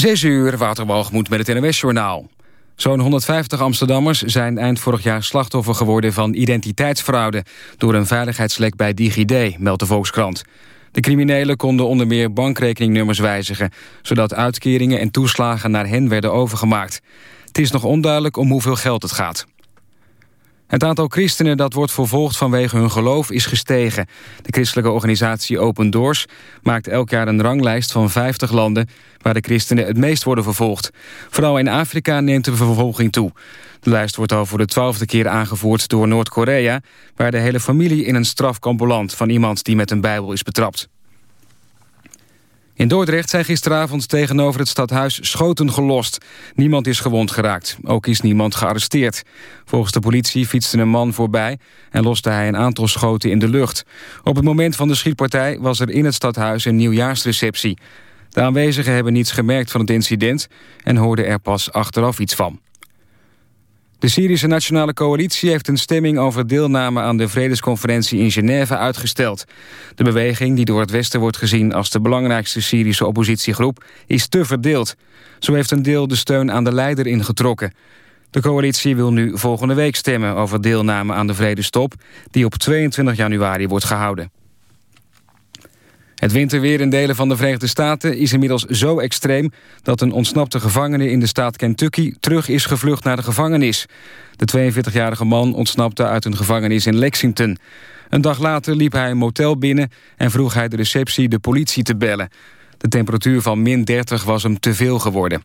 Zes uur, Waterwalgemoed met het NWS-journaal. Zo'n 150 Amsterdammers zijn eind vorig jaar slachtoffer geworden van identiteitsfraude... door een veiligheidslek bij DigiD, meldt de Volkskrant. De criminelen konden onder meer bankrekeningnummers wijzigen... zodat uitkeringen en toeslagen naar hen werden overgemaakt. Het is nog onduidelijk om hoeveel geld het gaat. Het aantal christenen dat wordt vervolgd vanwege hun geloof is gestegen. De christelijke organisatie Open Doors maakt elk jaar een ranglijst van 50 landen... waar de christenen het meest worden vervolgd. Vooral in Afrika neemt de vervolging toe. De lijst wordt al voor de twaalfde keer aangevoerd door Noord-Korea... waar de hele familie in een strafkamp belandt van iemand die met een bijbel is betrapt. In Dordrecht zijn gisteravond tegenover het stadhuis schoten gelost. Niemand is gewond geraakt. Ook is niemand gearresteerd. Volgens de politie fietste een man voorbij... en loste hij een aantal schoten in de lucht. Op het moment van de schietpartij was er in het stadhuis een nieuwjaarsreceptie. De aanwezigen hebben niets gemerkt van het incident... en hoorden er pas achteraf iets van. De Syrische Nationale Coalitie heeft een stemming over deelname aan de vredesconferentie in Genève uitgesteld. De beweging, die door het Westen wordt gezien als de belangrijkste Syrische oppositiegroep, is te verdeeld. Zo heeft een deel de steun aan de leider ingetrokken. De coalitie wil nu volgende week stemmen over deelname aan de vredestop, die op 22 januari wordt gehouden. Het winterweer in delen van de Verenigde Staten is inmiddels zo extreem... dat een ontsnapte gevangene in de staat Kentucky terug is gevlucht naar de gevangenis. De 42-jarige man ontsnapte uit een gevangenis in Lexington. Een dag later liep hij een motel binnen en vroeg hij de receptie de politie te bellen. De temperatuur van min 30 was hem te veel geworden.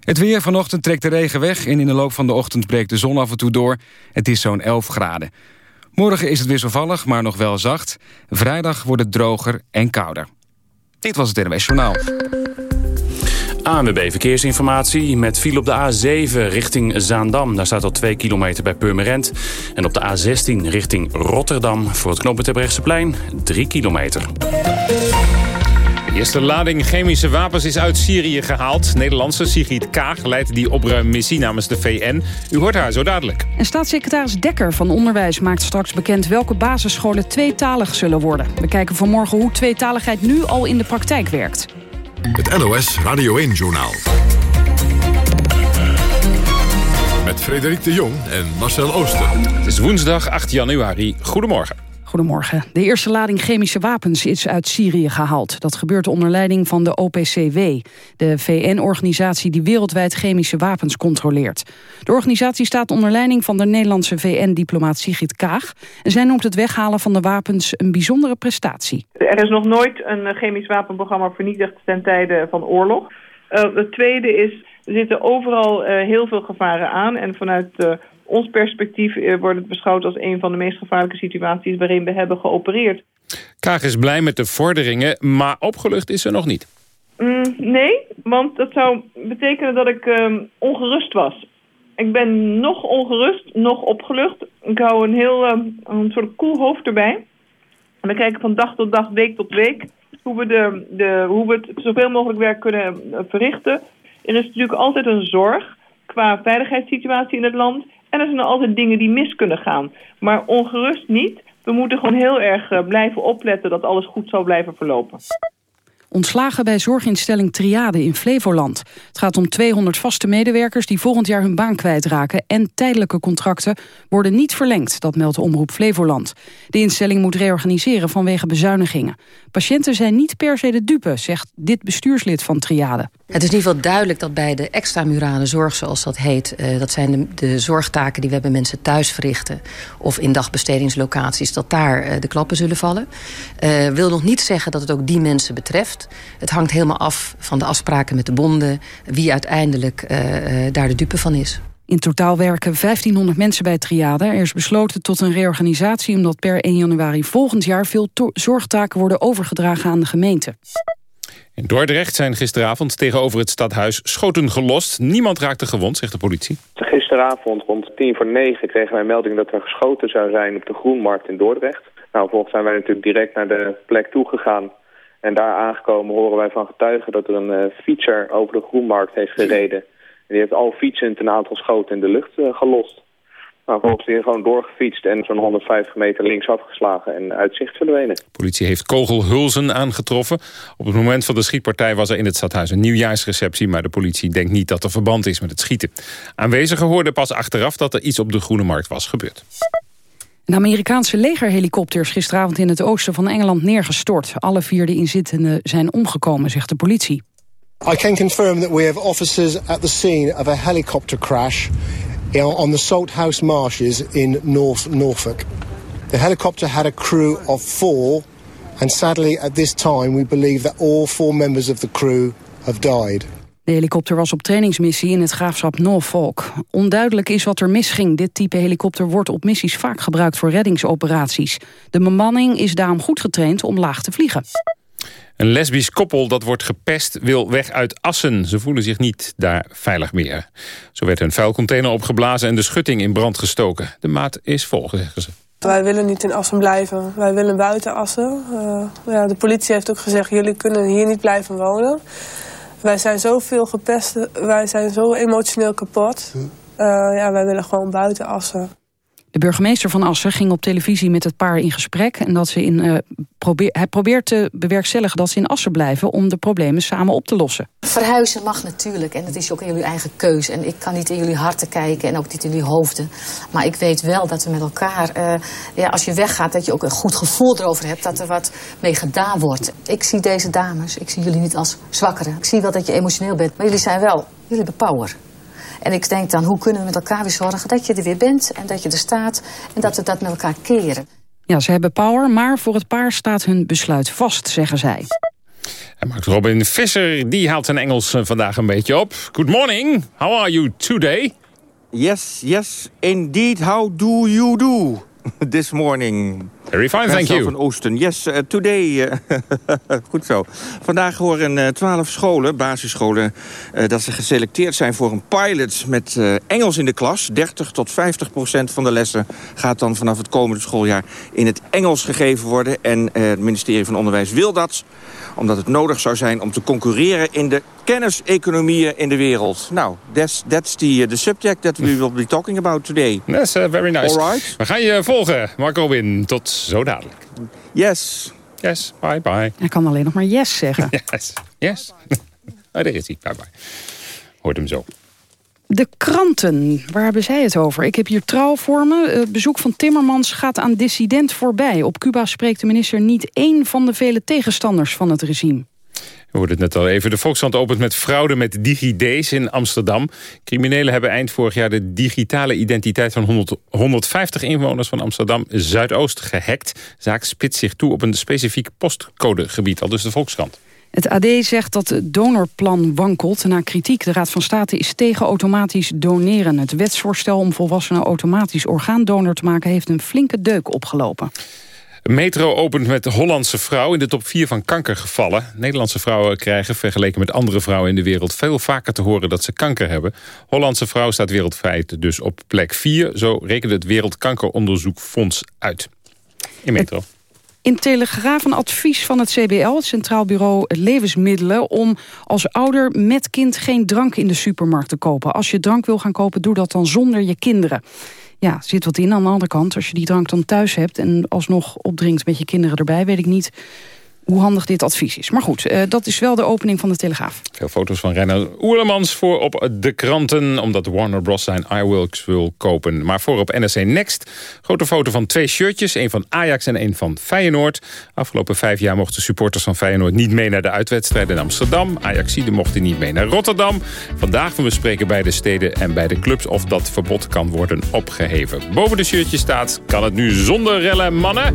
Het weer vanochtend trekt de regen weg en in de loop van de ochtend breekt de zon af en toe door. Het is zo'n 11 graden. Morgen is het wisselvallig, maar nog wel zacht. Vrijdag wordt het droger en kouder. Dit was het NWS Journaal. ANWB Verkeersinformatie met file op de A7 richting Zaandam. Daar staat al 2 kilometer bij Purmerend. En op de A16 richting Rotterdam voor het knooppunt plein 3 kilometer. De eerste lading chemische wapens is uit Syrië gehaald. Nederlandse Sigrid Kaag leidt die opruimmissie namens de VN. U hoort haar zo dadelijk. En staatssecretaris Dekker van Onderwijs maakt straks bekend... welke basisscholen tweetalig zullen worden. We kijken vanmorgen hoe tweetaligheid nu al in de praktijk werkt. Het NOS Radio 1-journaal. Met Frederik de Jong en Marcel Ooster. Het is woensdag 8 januari. Goedemorgen. Goedemorgen. De eerste lading chemische wapens is uit Syrië gehaald. Dat gebeurt onder leiding van de OPCW, de VN-organisatie die wereldwijd chemische wapens controleert. De organisatie staat onder leiding van de Nederlandse VN-diplomaat Sigrid Kaag. En zij noemt het weghalen van de wapens een bijzondere prestatie. Er is nog nooit een chemisch wapenprogramma vernietigd ten tijde van oorlog. Uh, het tweede is, er zitten overal uh, heel veel gevaren aan en vanuit... Uh, ons perspectief eh, wordt het beschouwd als een van de meest gevaarlijke situaties waarin we hebben geopereerd. Kaag is blij met de vorderingen, maar opgelucht is ze nog niet. Mm, nee, want dat zou betekenen dat ik uh, ongerust was. Ik ben nog ongerust, nog opgelucht. Ik hou een heel uh, een soort koel hoofd erbij. En we kijken van dag tot dag, week tot week... hoe we, de, de, hoe we het zoveel mogelijk werk kunnen verrichten. Er is natuurlijk altijd een zorg qua veiligheidssituatie in het land... En er zijn altijd dingen die mis kunnen gaan. Maar ongerust niet. We moeten gewoon heel erg eh, blijven opletten dat alles goed zal blijven verlopen. Ontslagen bij zorginstelling Triade in Flevoland. Het gaat om 200 vaste medewerkers die volgend jaar hun baan kwijtraken... en tijdelijke contracten worden niet verlengd, dat meldt de Omroep Flevoland. De instelling moet reorganiseren vanwege bezuinigingen. Patiënten zijn niet per se de dupe, zegt dit bestuurslid van Triade. Het is in ieder geval duidelijk dat bij de extramurale zorg, zoals dat heet... Uh, dat zijn de, de, zorgtaken die we bij mensen thuis verrichten... of in dagbestedingslocaties, dat daar uh, de klappen zullen vallen. Uh, wil nog niet zeggen dat het ook die mensen betreft. Het hangt helemaal af van de afspraken met de bonden... wie uiteindelijk daar de dupe van is. In totaal werken 1500 mensen bij Triade. Er is besloten tot een reorganisatie... omdat per 1 januari volgend jaar veel zorgtaken worden overgedragen aan de gemeente. In Dordrecht zijn gisteravond tegenover het stadhuis schoten gelost. Niemand raakte gewond, zegt de politie. Gisteravond rond tien voor negen kregen wij melding dat er geschoten zou zijn op de Groenmarkt in Dordrecht. Nou, volgens zijn wij natuurlijk direct naar de plek toegegaan. En daar aangekomen horen wij van getuigen dat er een uh, fietser over de Groenmarkt heeft gereden. En die heeft al fietsend een aantal schoten in de lucht uh, gelost. Nou, vervolgens weer gewoon doorgefietst en zo'n 150 meter links afgeslagen en uit zicht verdwenen. politie heeft kogelhulzen aangetroffen. Op het moment van de schietpartij was er in het stadhuis een nieuwjaarsreceptie... maar de politie denkt niet dat er verband is met het schieten. Aanwezigen hoorden pas achteraf dat er iets op de Groene Markt was gebeurd. Een Amerikaanse legerhelikopter is gisteravond in het oosten van Engeland neergestort. Alle vier de inzittenden zijn omgekomen, zegt de politie. I can confirm that we have officers at the scene of a helicopter crash on the Salthouse Marshes in North Norfolk. The helicopter had a crew of four, and sadly at this time we believe that all four members of the crew have died. De helikopter was op trainingsmissie in het graafschap Norfolk. Onduidelijk is wat er misging. Dit type helikopter wordt op missies vaak gebruikt voor reddingsoperaties. De bemanning is daarom goed getraind om laag te vliegen. Een lesbisch koppel dat wordt gepest wil weg uit Assen. Ze voelen zich niet daar veilig meer. Zo werd een vuilcontainer opgeblazen en de schutting in brand gestoken. De maat is vol, zeggen ze. Wij willen niet in Assen blijven. Wij willen buiten Assen. Uh, ja, de politie heeft ook gezegd, jullie kunnen hier niet blijven wonen. Wij zijn zoveel gepest, wij zijn zo emotioneel kapot. Uh, ja, wij willen gewoon buiten Assen. De burgemeester van Assen ging op televisie met het paar in gesprek. En dat ze in, uh, probeer, hij probeert te bewerkstelligen dat ze in Assen blijven... om de problemen samen op te lossen. Verhuizen mag natuurlijk. En dat is ook in jullie eigen keuze. En ik kan niet in jullie harten kijken en ook niet in jullie hoofden. Maar ik weet wel dat we met elkaar... Uh, ja, als je weggaat, dat je ook een goed gevoel erover hebt... dat er wat mee gedaan wordt. Ik zie deze dames, ik zie jullie niet als zwakkeren. Ik zie wel dat je emotioneel bent. Maar jullie zijn wel, jullie hebben power. En ik denk dan, hoe kunnen we met elkaar weer zorgen dat je er weer bent... en dat je er staat en dat we dat met elkaar keren. Ja, ze hebben power, maar voor het paar staat hun besluit vast, zeggen zij. En Mark Robin Visser, die haalt zijn Engels vandaag een beetje op. Good morning, how are you today? Yes, yes, indeed, how do you do? This morning. Very fine, thank you. van Oosten. Yes, uh, today. Uh, goed zo. Vandaag horen uh, 12 scholen, basisscholen, dat ze geselecteerd zijn voor een pilot met Engels in de klas. 30 tot 50 procent van de lessen gaat dan vanaf het komende schooljaar in het Engels gegeven worden. En het ministerie van Onderwijs wil dat omdat het nodig zou zijn om te concurreren in de kenniseconomieën in de wereld. Nou, that's, that's the, the subject that we will be talking about today. That's very nice. All right. We gaan je volgen, Mark Robin. Tot zo dadelijk. Yes. Yes, bye bye. Hij kan alleen nog maar yes zeggen. yes, yes. oh, daar is hij. Bye bye. Hoort hem zo. De kranten, waar hebben zij het over? Ik heb hier trouw voor me. Het bezoek van Timmermans gaat aan dissident voorbij. Op Cuba spreekt de minister niet één van de vele tegenstanders van het regime. We hoorden het net al even. De Volkskrant opent met fraude met DigiD's in Amsterdam. Criminelen hebben eind vorig jaar de digitale identiteit van 100, 150 inwoners van Amsterdam Zuidoost gehackt. Zaak spitst zich toe op een specifiek postcodegebied, al dus de Volkskrant. Het AD zegt dat het donorplan wankelt. Na kritiek, de Raad van State is tegen automatisch doneren. Het wetsvoorstel om volwassenen automatisch orgaandonor te maken... heeft een flinke deuk opgelopen. Metro opent met de Hollandse vrouw in de top 4 van kankergevallen. Nederlandse vrouwen krijgen vergeleken met andere vrouwen in de wereld... veel vaker te horen dat ze kanker hebben. Hollandse vrouw staat wereldwijd dus op plek 4. Zo rekende het Wereldkankeronderzoekfonds uit. In Metro. In Telegraaf een advies van het CBL, het Centraal Bureau Levensmiddelen... om als ouder met kind geen drank in de supermarkt te kopen. Als je drank wil gaan kopen, doe dat dan zonder je kinderen. Ja, zit wat in. Aan de andere kant, als je die drank dan thuis hebt... en alsnog opdrinkt met je kinderen erbij, weet ik niet hoe handig dit advies is. Maar goed, uh, dat is wel de opening van de Telegraaf. Veel foto's van Renaud Oerlemans voor op de kranten... omdat Warner Bros. zijn iWilks wil kopen. Maar voor op NRC Next grote foto van twee shirtjes. een van Ajax en een van Feyenoord. Afgelopen vijf jaar mochten supporters van Feyenoord... niet mee naar de uitwedstrijden in Amsterdam. Ajaxide mochten niet mee naar Rotterdam. Vandaag we bespreken bij de steden en bij de clubs... of dat verbod kan worden opgeheven. Boven de shirtjes staat... kan het nu zonder rellen, mannen?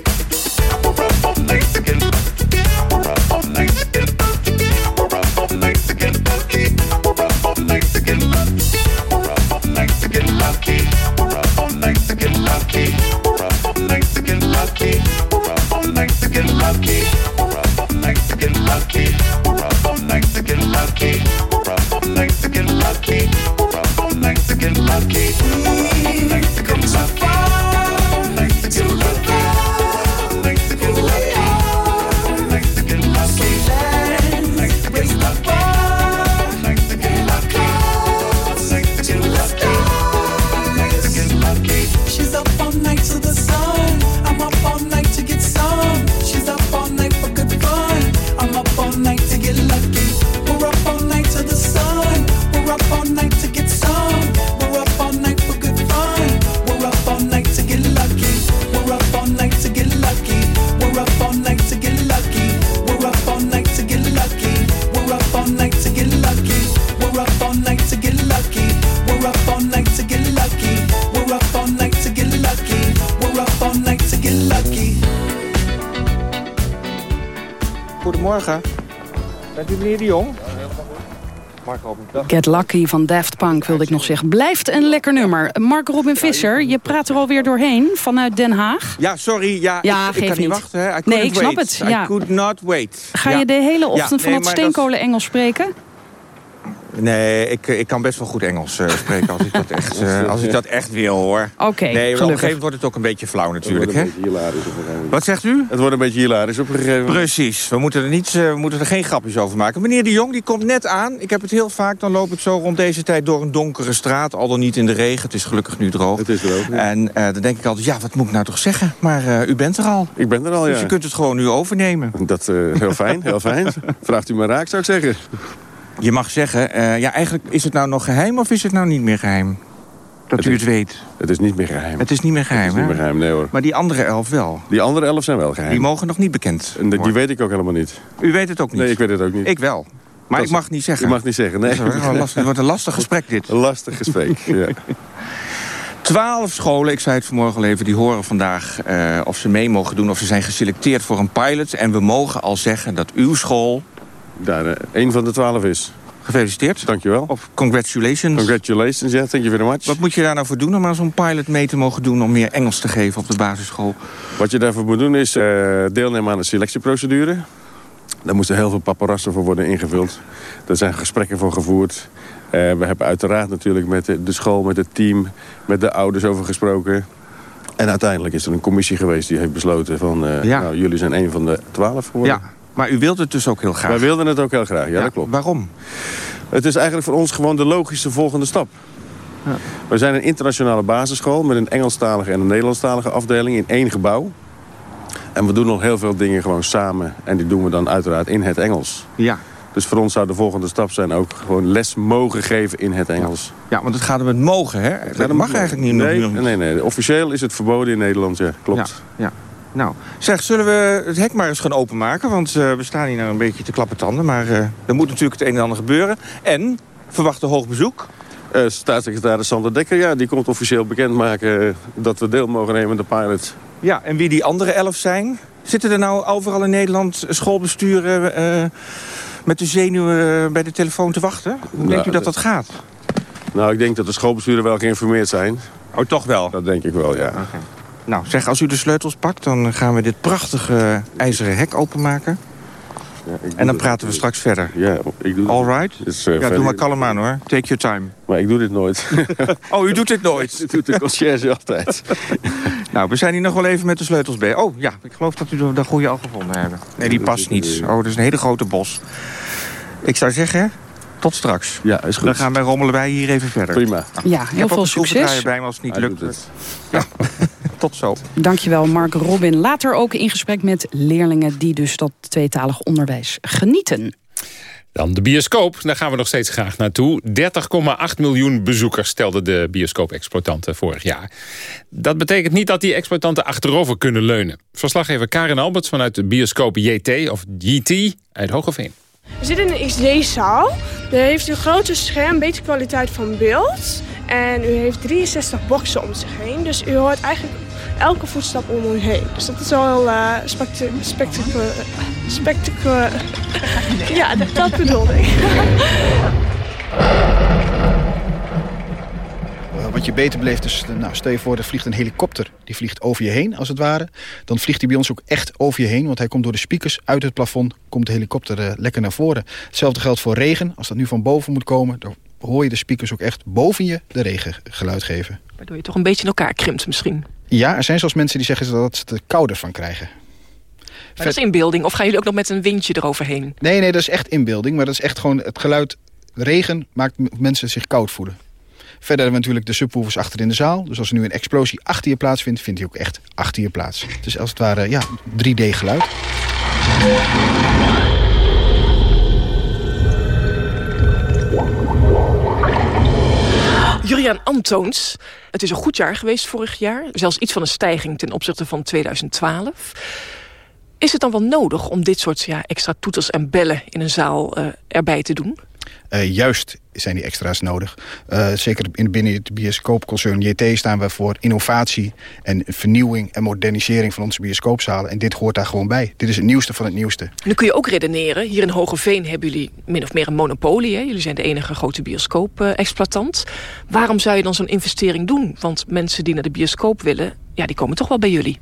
Get Lucky van Daft Punk wilde ik nog zeggen. Blijft een lekker nummer. Mark Robin Visser, je praat er alweer doorheen vanuit Den Haag. Ja, sorry. Ja, Ja, ik, ik kan niet niet. wachten. Hè. Nee, ik snap het, ja. I could not wait. Ga Ja. je de hele Ja, ochtend van dat steenkolen Engels spreken? Nee, ik, ik kan best wel goed Engels eh, spreken als ik, dat echt, eh, als ik dat echt wil, hoor. Oké, Nee, maar op een gegeven moment wordt het ook een beetje flauw natuurlijk, hè? Wat zegt u? Het wordt een beetje hilarisch op een gegeven moment. Precies, we moeten, er niet, eh, we moeten er geen grapjes over maken. Meneer de Jong, die komt net aan. Ik heb het heel vaak, dan loop ik zo rond deze tijd door een donkere straat. Al dan niet in de regen, het is gelukkig nu droog. Het is droog, ja. En eh, dan denk ik altijd, ja, wat moet ik nou toch zeggen? Maar eh, u bent er al. Ik ben er al, ja. Dus je kunt het gewoon nu overnemen. Dat eh heel fijn, heel fijn. Vraagt u maar raak, zou ik zeggen. Je mag zeggen, eh, ja, eigenlijk is het nou nog geheim of is het nou niet meer geheim? Dat Het u is- het weet. Het is niet meer geheim. Het is niet meer geheim, Het is niet meer geheim, nee hoor. Maar die andere elf wel. Die andere elf zijn wel geheim. Die mogen nog niet bekend En die- worden. weet ik ook helemaal niet. U weet het ook niet? Nee, ik weet het ook niet. Ik wel. Maar Dat ik mag niet zeggen. Je mag niet zeggen, nee. Het wordt een lastig gesprek dit. Een lastig gesprek, ja. Twaalf scholen, ik zei het vanmorgen al even, die horen vandaag eh, of ze mee mogen doen... of ze zijn geselecteerd voor een pilot. En we mogen al zeggen dat uw school... Daar eh, één van de twaalf is. Gefeliciteerd. Dankjewel. Of congratulations. Congratulations, ja. Thank you very much. Wat moet je daar nou voor doen om aan zo'n pilot mee te mogen doen... om meer Engels te geven op de basisschool? Wat je daarvoor moet doen is eh, deelnemen aan de selectieprocedure. Daar moesten heel veel paparazzen voor worden ingevuld. Daar zijn gesprekken voor gevoerd. Eh, we hebben uiteraard natuurlijk met de, school, met het team, met de ouders over gesproken. En uiteindelijk is er een commissie geweest die heeft besloten van... Ja. nou, jullie zijn een van de twaalf geworden. Ja, maar u wilt het dus ook heel graag. Wij wilden het ook heel graag, ja, dat klopt. Waarom? Het is eigenlijk voor ons gewoon de logische volgende stap. We zijn een internationale basisschool met een Engelstalige en een Nederlandstalige afdeling in één gebouw. En we doen nog heel veel dingen gewoon samen. En die doen we dan uiteraard in het Engels. Ja. Dus voor ons zou de volgende stap zijn ook gewoon les mogen geven in het Engels. Ja, want het gaat om het mogen, hè? Dat mag eigenlijk niet. Nee, nog- nee, nee. Officieel is het verboden in Nederland, ja. Klopt. Ja, ja. Nou, zeg, zullen we het hek maar eens gaan openmaken? Want eh, we staan hier nou een beetje te klappen tanden. Maar eh, er moet natuurlijk het een en ander gebeuren. En, verwachten hoog bezoek. Eh, staatssecretaris Sander Dekker, ja, die komt officieel bekendmaken... dat we deel mogen nemen in de pilot. Ja, en wie die andere elf zijn? Zitten er nou overal in Nederland schoolbesturen... met de zenuwen bij de telefoon te wachten? Hoe denkt u dat dat gaat? Nou, ik denk dat de schoolbesturen wel geïnformeerd zijn. Oh, toch wel? Dat denk ik wel, ja. Nou, zeg, als u de sleutels pakt, dan gaan we dit prachtige ijzeren hek openmaken. En dan praten we straks verder. Ja, ik doe All right? Dus, eh, ja, doe maar kalm aan hoor. Take your time. Maar ik doe dit nooit. Oh, u doet dit nooit? Dat doet de conciërge altijd. Nou, we zijn hier nog wel even met de sleutels bij. Oh, ja, ik geloof dat u de, de goede al gevonden hebt. Nee, die past niet. Oh, dat is een hele grote bos. Ik zou zeggen, tot straks. Ja, is goed. Dan gaan wij rommelen wij hier even verder. Prima. Ja, Ik heel heb ook veel een schroevendraaier succes. bij me als het niet Hij lukt. doet het. Ja, tot zo. Dankjewel, Mark Robin. Later ook in gesprek met leerlingen die dus dat tweetalig onderwijs genieten. Dan de bioscoop, daar gaan we nog steeds graag naartoe. 30,8 miljoen bezoekers stelden de bioscoop-exploitanten vorig jaar. Dat betekent niet dat die exploitanten achterover kunnen leunen. Verslaggever Karin Alberts vanuit de bioscoop JT, of GT, uit Hogeveen. We zitten in een XD-zaal. U heeft een grote scherm, betere kwaliteit van beeld. En u heeft 63 boxen om zich heen. Dus u hoort eigenlijk elke voetstap om u heen. Dus dat is wel uh, spectaculair. Ja, dat, dat bedoelde ik. Wat je beter beleeft is, nou, stel je voor, er vliegt een helikopter. Die vliegt over je heen, als het ware. Dan vliegt hij bij ons ook echt over je heen. Want hij komt door de speakers uit het plafond. Komt de helikopter uh, lekker naar voren. Hetzelfde geldt voor regen. Als dat nu van boven moet komen, dan hoor je de speakers ook echt boven je de regengeluid geven. Waardoor je toch een beetje in elkaar krimpt misschien. Ja, er zijn zelfs mensen die zeggen dat ze er kouder van krijgen. Maar dat is inbeelding. Of gaan jullie ook nog met een windje eroverheen? Nee, nee, dat is echt inbeelding. Maar dat is echt gewoon het geluid. Regen maakt mensen zich koud voelen. Verder hebben we natuurlijk de subwoofers achter in de zaal. Dus als er nu een explosie achter je plaatsvindt, vindt hij ook echt achter je plaats. Het is als het ware ja, 3D geluid. Julian Antoons, het is een goed jaar geweest vorig jaar. Zelfs iets van een stijging ten opzichte van 2012. Is het dan wel nodig om dit soort ja, extra toeters en bellen in een zaal uh, erbij te doen? Uh, juist zijn die extra's nodig. Uh, zeker in, binnen het bioscoopconcern JT staan we voor innovatie en vernieuwing en modernisering van onze bioscoopzalen. En dit hoort daar gewoon bij. Dit is het nieuwste van het nieuwste. Nu kun je ook redeneren. Hier in Hogeveen hebben jullie min of meer een monopolie. Hè? Jullie zijn de enige grote bioscoop-exploitant. Waarom zou je dan zo'n investering doen? Want mensen die naar de bioscoop willen, ja, die komen toch wel bij jullie.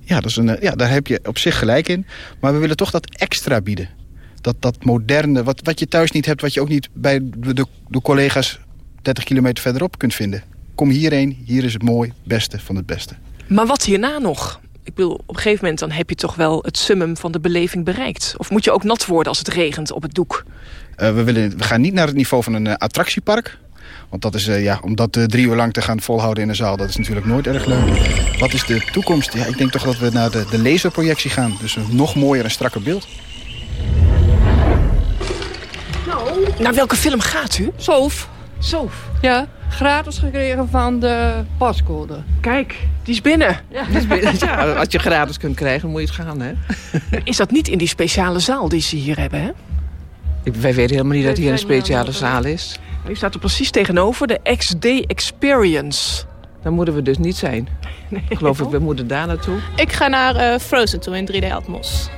Ja, dat is een, ja, daar heb je op zich gelijk in. Maar we willen toch dat extra bieden dat, dat moderne, wat, wat je thuis niet hebt... wat je ook niet bij de, de, de collega's 30 kilometer verderop kunt vinden. Kom hierheen, hier is het mooi, beste van het beste. Maar wat hierna nog? Ik bedoel, op een gegeven moment dan heb je toch wel het summum van de beleving bereikt. Of moet je ook nat worden als het regent op het doek? Uh, we, willen, we gaan niet naar het niveau van een uh, attractiepark. Want dat is, uh, ja, om dat drie uur lang te gaan volhouden in een zaal... dat is natuurlijk nooit erg leuk. Wat is de toekomst? Ja, ik denk toch dat we naar de, de laserprojectie gaan. Dus een nog mooier en strakker beeld. Nou, naar welke film gaat u? Soof. Soof? Ja, gratis gekregen van de pascode. Kijk, die is binnen. Ja, die is binnen. ja, als je gratis kunt krijgen, moet je het gaan, hè? Is dat niet in die speciale zaal die ze hier hebben, hè? Ik, wij weten helemaal niet dat hier een speciale zaal is. U staat er precies tegenover, de XD Experience. Daar moeten we dus niet zijn. Nee. Geloof ik, we moeten daar naartoe. Ik ga naar uh, Frozen toe in 3D Atmos.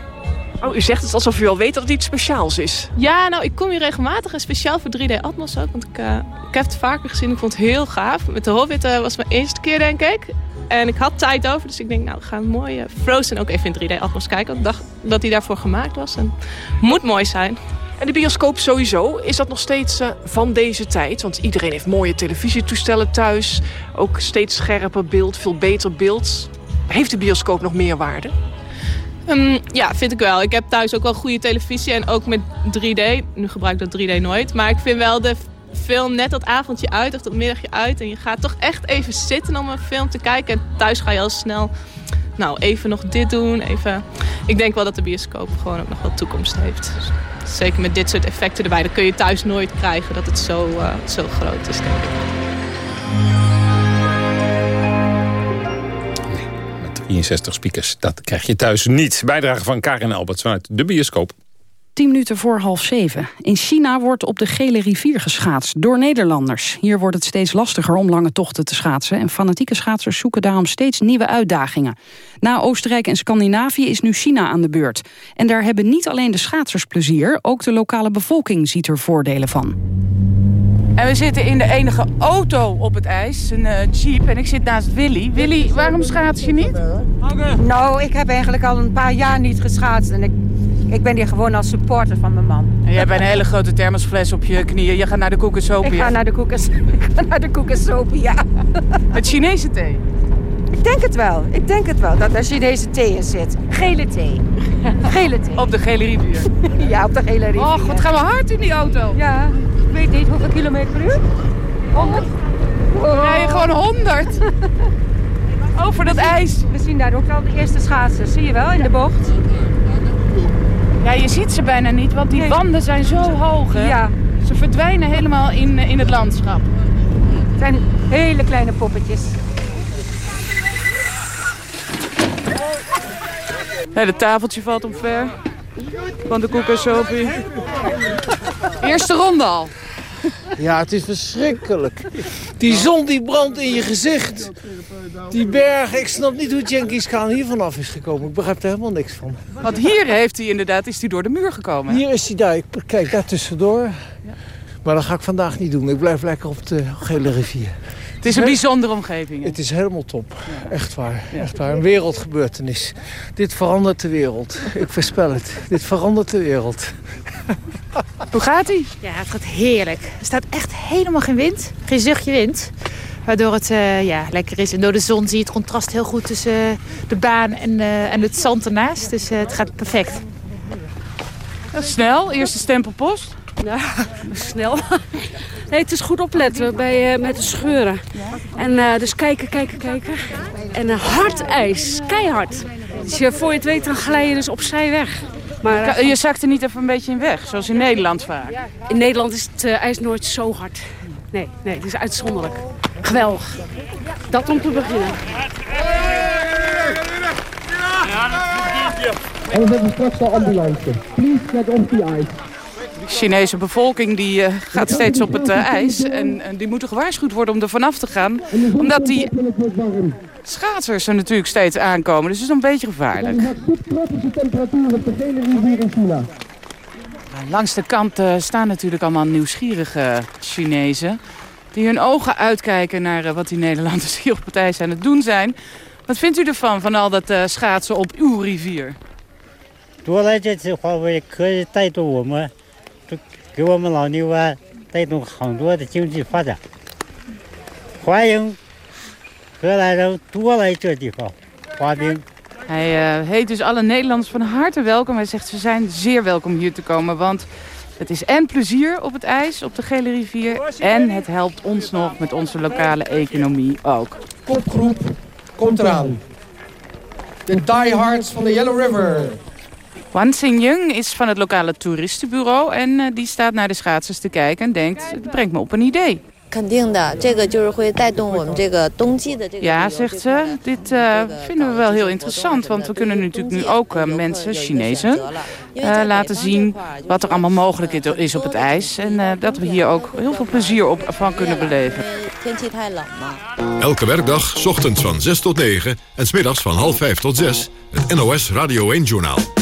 Oh, u zegt het alsof u al weet dat het iets speciaals is. Ja, nou, ik kom hier regelmatig en speciaal voor 3D Atmos ook. Want ik, uh, ik heb het vaker gezien. Ik vond het heel gaaf. Met de Hobbit uh, was mijn eerste keer, denk ik. En ik had tijd over, dus ik denk, nou, we gaan mooi uh, Frozen ook even in 3D Atmos kijken. Want ik dacht dat hij daarvoor gemaakt was. En moet mooi zijn. En de bioscoop sowieso, is dat nog steeds uh, van deze tijd? Want iedereen heeft mooie televisietoestellen thuis. Ook steeds scherper beeld, veel beter beeld. Heeft de bioscoop nog meer waarde? Um, ja, vind ik wel. Ik heb thuis ook wel goede televisie en ook met 3D. Nu gebruik ik dat 3D nooit. Maar ik vind wel de film net dat avondje uit of dat middagje uit. En je gaat toch echt even zitten om een film te kijken. En thuis ga je al snel, nou even nog dit doen. Even. Ik denk wel dat de bioscoop gewoon ook nog wel toekomst heeft. Zeker met dit soort effecten erbij. Dat kun je thuis nooit krijgen dat het zo, uh, zo groot is, denk ik. 63 speakers, dat krijg je thuis niet. Bijdrage van Karin Alberts vanuit de bioscoop. 10 minuten voor half zeven. In China wordt op de Gele Rivier geschaatst door Nederlanders. Hier wordt het steeds lastiger om lange tochten te schaatsen... en fanatieke schaatsers zoeken daarom steeds nieuwe uitdagingen. Na Oostenrijk en Scandinavië is nu China aan de beurt. En daar hebben niet alleen de schaatsers plezier... ook de lokale bevolking ziet er voordelen van. En we zitten in de enige auto op het ijs, een eh, jeep. En ik zit naast Willy. Willy, waarom schaats je niet? Nou, ik heb eigenlijk al een paar jaar niet geschaatst. En ik, ik ben hier gewoon als supporter van mijn man. En jij hebt een hele grote thermosfles op je knieën. Je gaat naar de koekensopie. Ik ga naar de koekensopie, ja. Met Chinese thee? Ik denk het wel. Ik denk het wel dat er Chinese thee in zit. Gele thee. Gele thee. Op de Gele Rivier? ja, op de Gele Rivier. Och, wat gaan we hard in die auto. Ja, weet niet hoeveel kilometer per uur. 100? Rij je gewoon 100? Over dat ijs. We zien daar ook al de eerste schaatsers. Zie je wel, in de bocht. Ja, je ziet ze bijna niet, want die wanden zijn zo hoog. Hè? Ja. Ze verdwijnen helemaal in, in het landschap. Het zijn hele kleine poppetjes. Ja, het tafeltje valt omver. Van de koekensopie. Eerste ronde al. Ja, het is verschrikkelijk. Die zon die brandt in je gezicht. Die bergen, ik snap niet hoe Genghis Khan hier vanaf is gekomen. Ik begrijp er helemaal niks van. Want hier heeft hij inderdaad, is hij door de muur gekomen. Hier is hij daar. Ik kijk daar tussendoor. Maar dat ga ik vandaag niet doen. Ik blijf lekker op de Gele Rivier. Het is een bijzondere omgeving. hè? Het is helemaal top. Echt waar. Echt waar. Een wereldgebeurtenis. Dit verandert de wereld. Ik voorspel het. Dit verandert de wereld. Hoe gaat hij? Ja, het gaat heerlijk. Er staat echt helemaal geen wind. Geen zuchtje wind. Waardoor het eh, ja, lekker is. En door de zon zie je het contrast heel goed tussen eh, de baan en, eh, en het zand ernaast. Dus eh, het gaat perfect. Snel, eerste stempelpost. Ja, snel. Nee, het is goed opletten bij, eh, met de scheuren. En eh, dus kijken, kijken, kijken. En een hard ijs, keihard. Dus je, voor je het weet, dan glij je dus opzij weg. Maar eh, Je zakt er niet even een beetje in weg, zoals in Nederland vaak. in Nederland is het eh, ijs nooit zo hard. Nee, nee, het is uitzonderlijk. Geweldig. Dat om te beginnen. En we hebben straks de ambulance. Please get off the ice. De Chinese bevolking die, eh, gaat steeds op het eh, ijs. En, en die moeten gewaarschuwd worden om er vanaf te gaan. Omdat die schaatsers er natuurlijk steeds aankomen. Dus het is een beetje gevaarlijk. Tropische temperatuur op de gele rivier in China. Langs de kant eh, staan natuurlijk allemaal nieuwsgierige Chinezen. Die hun ogen uitkijken naar eh, wat die Nederlanders hier op het ijs aan het doen zijn. Wat vindt u ervan, van al dat eh, schaatsen op uw rivier? 多来这次华为可以带动我们，都 给我们老牛湾带动很多的经济发展。欢迎荷兰人多来这地方滑冰。 Hij eh, heet dus alle Nederlanders van harte welkom. Hij zegt ze zijn zeer welkom hier te komen. Want het is en plezier op het ijs, op de Gele Rivier. En het helpt ons nog met onze lokale economie ook. Kopgroep komt eraan. De diehards van de Yellow River. Wan Xingyang is van het lokale toeristenbureau en eh, die staat naar de schaatsers te kijken en denkt, het brengt me op een idee. Ja, zegt ze, dit vinden we wel heel interessant, want we kunnen natuurlijk nu ook mensen, Chinezen, laten zien wat er allemaal mogelijk is op het ijs. En eh, dat we hier ook heel veel plezier op, eh, van kunnen beleven. Elke werkdag, ochtends van 6 tot 9 en smiddags van half 5 tot 6, het NOS Radio 1 Journaal.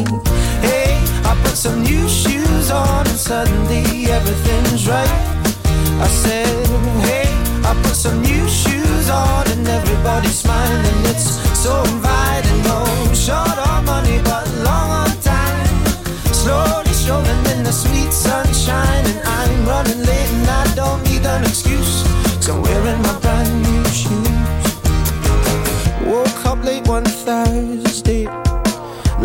Put some new shoes on and suddenly everything's right. I said, hey, I put some new shoes on and everybody's smiling. It's so inviting, no short on money but long on time. Slowly strolling in the sweet sunshine and I'm running late and I don't need an excuse.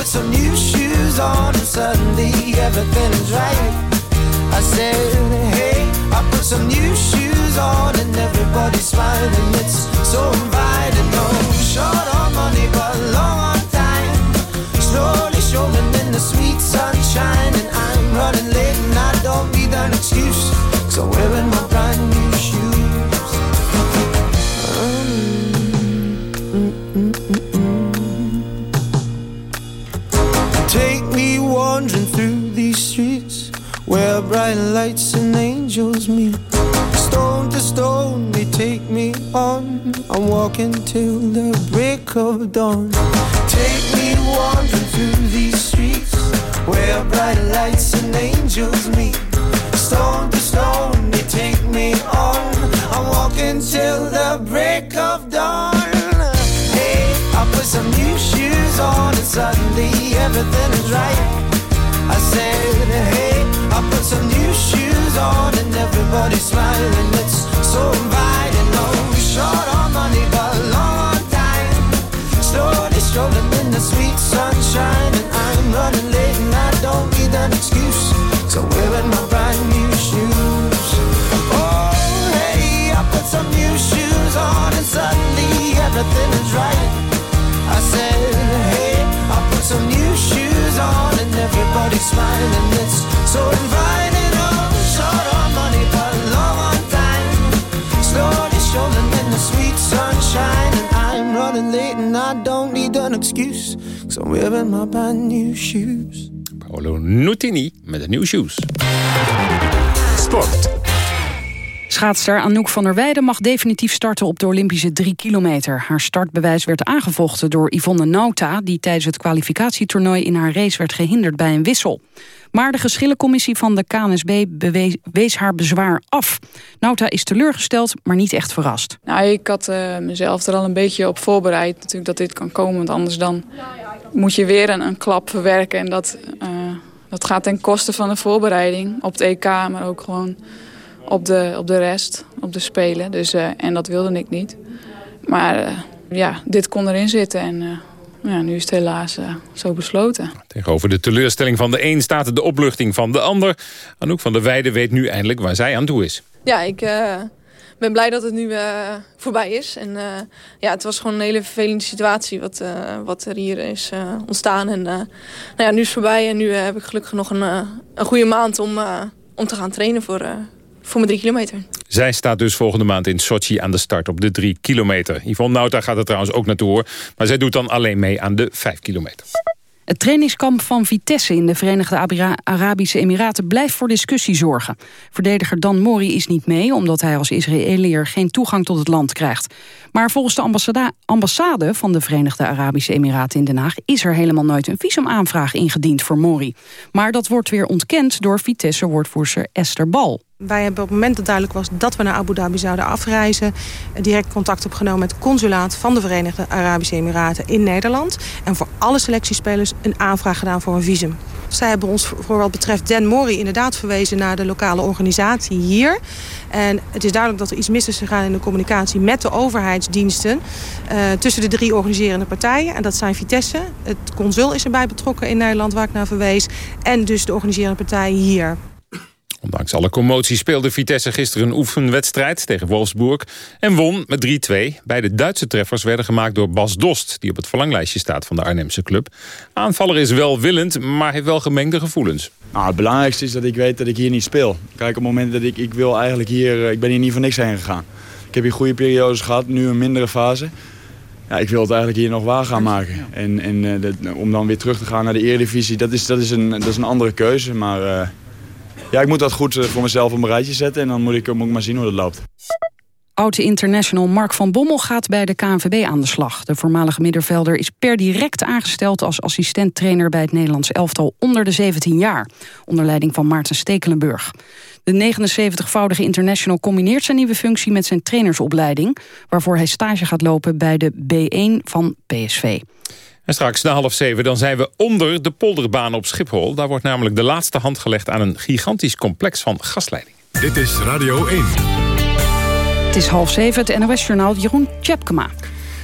Put some new shoes on, and suddenly everything's right. I said, hey, I put some new shoes on, and everybody's smiling. It's so inviting. No, short on money, but long on time. Slowly strolling in the sweet sunshine, and I'm running late, and I don't need an excuse. Cause I'm wearing my brand new wandering through these streets where bright lights and angels meet. Stone to stone, they take me on. I'm walking till the break of dawn. Take me wandering through these streets where bright lights and angels meet. Stone to stone, they take shoes on and everybody's smiling. It's so inviting. No oh, short on money, but long on time. Slowly strolling in the sweet sunshine, and I'm running late and I don't need an excuse. So wearing my brand new shoes. Oh, hey, I put some new shoes on and suddenly everything is right. I said, hey, I put some new shoes on and everybody's smiling. It's so inviting. Excuse. Cause I'm wearing my brand new shoes. Paolo Nutini met de New Shoes. Sport. Schaatster Anouk van der Weijden mag definitief starten op de Olympische 3 kilometer. Haar startbewijs werd aangevochten door Yvonne Nauta... die tijdens het kwalificatietoernooi in haar race werd gehinderd bij een wissel. Maar de geschillencommissie van de KNSB wees haar bezwaar af. Nauta is teleurgesteld, maar niet echt verrast. Nou, ik had eh, mezelf er al een beetje op voorbereid natuurlijk dat dit kan komen. Want anders dan moet je weer een, een klap verwerken. En dat, eh, dat gaat ten koste van de voorbereiding op het EK, maar ook gewoon op de, op de rest, op de Spelen. Dus, eh, en dat wilde ik niet. Maar ja, dit kon erin zitten en ja, nu is het helaas eh, zo besloten. Tegenover de teleurstelling van de een staat de opluchting van de ander. Anouk van der Weijden weet nu eindelijk waar zij aan toe is. Ja, ik eh, ben blij dat het nu eh, voorbij is. En eh, ja, het was gewoon een hele vervelende situatie wat, eh, wat er hier is ontstaan. En eh, nou ja, nu is het voorbij en nu heb ik gelukkig nog een, een goede maand om, eh, om te gaan trainen voor, eh, voor mijn drie kilometer. Zij staat dus volgende maand in Sochi aan de start op de 3 kilometer. Yvonne Nauta gaat er trouwens ook naartoe. Maar zij doet dan alleen mee aan de 5 kilometer. Het trainingskamp van Vitesse in de Verenigde Arabische Emiraten blijft voor discussie zorgen. Verdediger Dan Mori is niet mee, omdat hij als Israëliër geen toegang tot het land krijgt. Maar volgens de ambassade van de Verenigde Arabische Emiraten in Den Haag is er helemaal nooit een visumaanvraag ingediend voor Mori. Maar dat wordt weer ontkend door Vitesse-woordvoerster Esther Bal. Wij hebben op het moment dat duidelijk was dat we naar Abu Dhabi zouden afreizen... direct contact opgenomen met het consulaat van de Verenigde Arabische Emiraten in Nederland. En voor alle selectiespelers een aanvraag gedaan voor een visum. Zij hebben ons voor wat betreft Dan Mori inderdaad verwezen naar de lokale organisatie hier. En het is duidelijk dat er iets mis is gegaan in de communicatie met de overheidsdiensten... eh, tussen de drie organiserende partijen. En dat zijn Vitesse, het consul is erbij betrokken in Nederland waar ik naar verwees... en dus de organiserende partijen hier. Ondanks alle commotie speelde Vitesse gisteren een oefenwedstrijd tegen Wolfsburg en won met 3-2. Beide Duitse treffers werden gemaakt door Bas Dost, die op het verlanglijstje staat van de Arnhemse club. Aanvaller is welwillend, maar heeft wel gemengde gevoelens. Nou, het belangrijkste is dat ik weet dat ik hier niet speel. Kijk, op het moment dat ik, ik wil eigenlijk hier, eh, ik ben hier niet voor niks heen gegaan. Ik heb hier goede periodes gehad, nu een mindere fase. Ja, ik wil het eigenlijk hier nog waar gaan maken. En, en eh, dat- om dan weer terug te gaan naar de Eredivisie, dat is, dat is, een, dat is een andere keuze. Maar eh, ja, ik moet dat goed eh, voor mezelf op een rijtje zetten en dan moet ik, moet ik maar zien hoe dat loopt. Oude international Mark van Bommel gaat bij de KNVB aan de slag. De voormalige middenvelder is per direct aangesteld als assistent-trainer bij het Nederlands elftal onder de 17 jaar. Onder leiding van Maarten Stekelenburg. De 79-voudige international combineert zijn nieuwe functie met zijn trainersopleiding, waarvoor hij stage gaat lopen bij de B1 van PSV. En straks na half zeven dan zijn we onder de polderbaan op Schiphol. Daar wordt namelijk de laatste hand gelegd aan een gigantisch complex van gasleiding. Dit is Radio 1. Het is half zeven, het NOS-journaal Jeroen Tjepkema.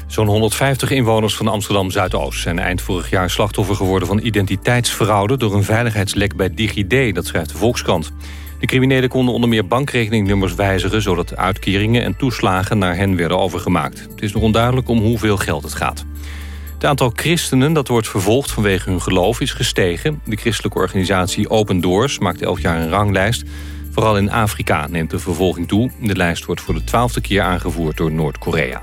Zo'n 150 inwoners van Amsterdam-Zuidoost zijn eind vorig jaar slachtoffer geworden van identiteitsfraude door een veiligheidslek bij DigiD, dat schrijft de Volkskrant. De criminelen konden onder meer bankrekeningnummers wijzigen... zodat uitkeringen en toeslagen naar hen werden overgemaakt. Het is nog onduidelijk om hoeveel geld het gaat. Het aantal christenen dat wordt vervolgd vanwege hun geloof is gestegen. De christelijke organisatie Open Doors maakt elk jaar een ranglijst. Vooral in Afrika neemt de vervolging toe. De lijst wordt voor de twaalfde keer aangevoerd door Noord-Korea.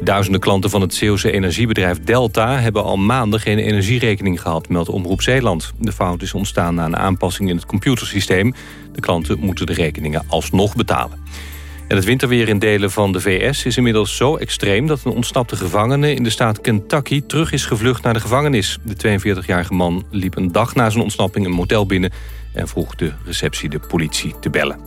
Duizenden klanten van het Zeeuwse energiebedrijf Delta... hebben al maanden geen energierekening gehad, meldt Omroep Zeeland. De fout is ontstaan na een aanpassing in het computersysteem. De klanten moeten de rekeningen alsnog betalen. En het winterweer in delen van de VS is inmiddels zo extreem... dat een ontsnapte gevangene in de staat Kentucky terug is gevlucht naar de gevangenis. De 42-jarige man liep een dag na zijn ontsnapping een motel binnen... en vroeg de receptie de politie te bellen.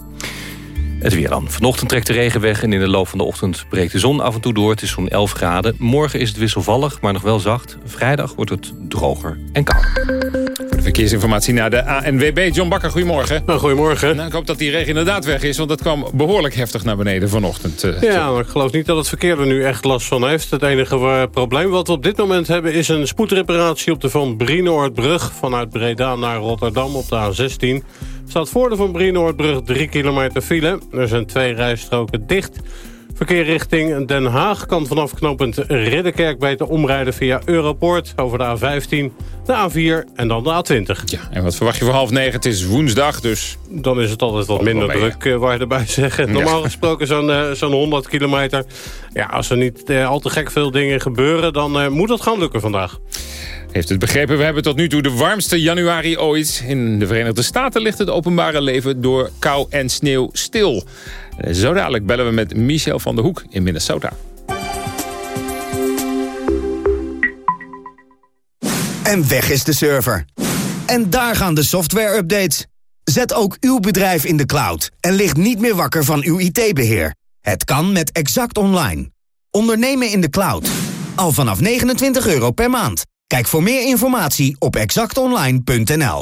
Het weer dan. Vanochtend trekt de regen weg en in de loop van de ochtend breekt de zon af en toe door. Het is zo'n 11 graden. Morgen is het wisselvallig, maar nog wel zacht. Vrijdag wordt het droger en kouder. Verkeersinformatie naar de ANWB. John Bakker, goedemorgen. goedemorgen. Nou, ik hoop dat die regen inderdaad weg is, want dat kwam behoorlijk heftig naar beneden vanochtend. eh, Ja, maar ik geloof niet dat het verkeer er nu echt last van heeft. Het enige probleem wat we op dit moment hebben... is een spoedreparatie op de Van Brienoordbrug... vanuit Breda naar Rotterdam op de A16. Staat voor de Van Brienoordbrug 3 kilometer file. Er zijn twee rijstroken dicht. Verkeer richting Den Haag kan vanaf knooppunt Ridderkerk beter omrijden via Europoort... over de A15, de A4 en dan de A20. Ja, en wat verwacht je voor half negen? Het is woensdag, dus... Dan is het altijd wat minder mee, druk, eh, waar je erbij zeggen. Normaal Ja. gesproken zo'n eh, zo'n 100 kilometer. Ja, als er niet eh, al te gek veel dingen gebeuren... dan eh, moet het gaan lukken vandaag. Heeft het begrepen, we hebben tot nu toe de warmste januari ooit. In de Verenigde Staten ligt het openbare leven door kou en sneeuw stil. Eh, Zo dadelijk bellen we met Michel van der Hoek in Minnesota. En weg is de server. En daar gaan de software-updates. Zet ook uw bedrijf in de cloud en ligt niet meer wakker van uw IT-beheer. Het kan met Exact Online. Ondernemen in de cloud. Al vanaf 29 euro per maand. Kijk voor meer informatie op exactonline.nl.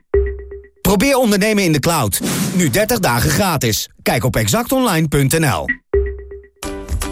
Probeer ondernemen in de cloud. Nu 30 dagen gratis. Kijk op exactonline.nl.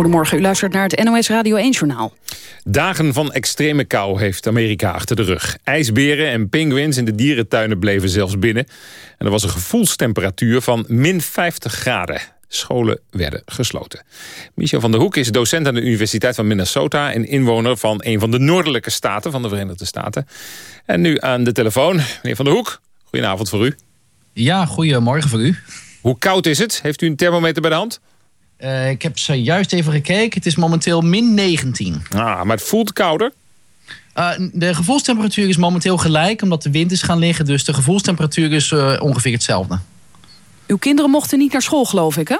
Goedemorgen, u luistert naar het NOS Radio 1-journaal. Dagen van extreme kou heeft Amerika achter de rug. IJsberen en pinguïns in de dierentuinen bleven zelfs binnen. En er was een gevoelstemperatuur van min 50 graden. Scholen werden gesloten. Michel van der Hoek is docent aan de Universiteit van Minnesota... en inwoner van een van de noordelijke staten van de Verenigde Staten. En nu aan de telefoon, meneer van der Hoek. Goedenavond voor u. Ja, goedemorgen voor u. Hoe koud is het? Heeft u een thermometer bij de hand? Eh, ik heb zojuist even gekeken. Het is momenteel min 19. Ah, maar het voelt kouder? Eh, de gevoelstemperatuur is momenteel gelijk, omdat de wind is gaan liggen. Dus de gevoelstemperatuur is eh, ongeveer hetzelfde. Uw kinderen mochten niet naar school, geloof ik, hè?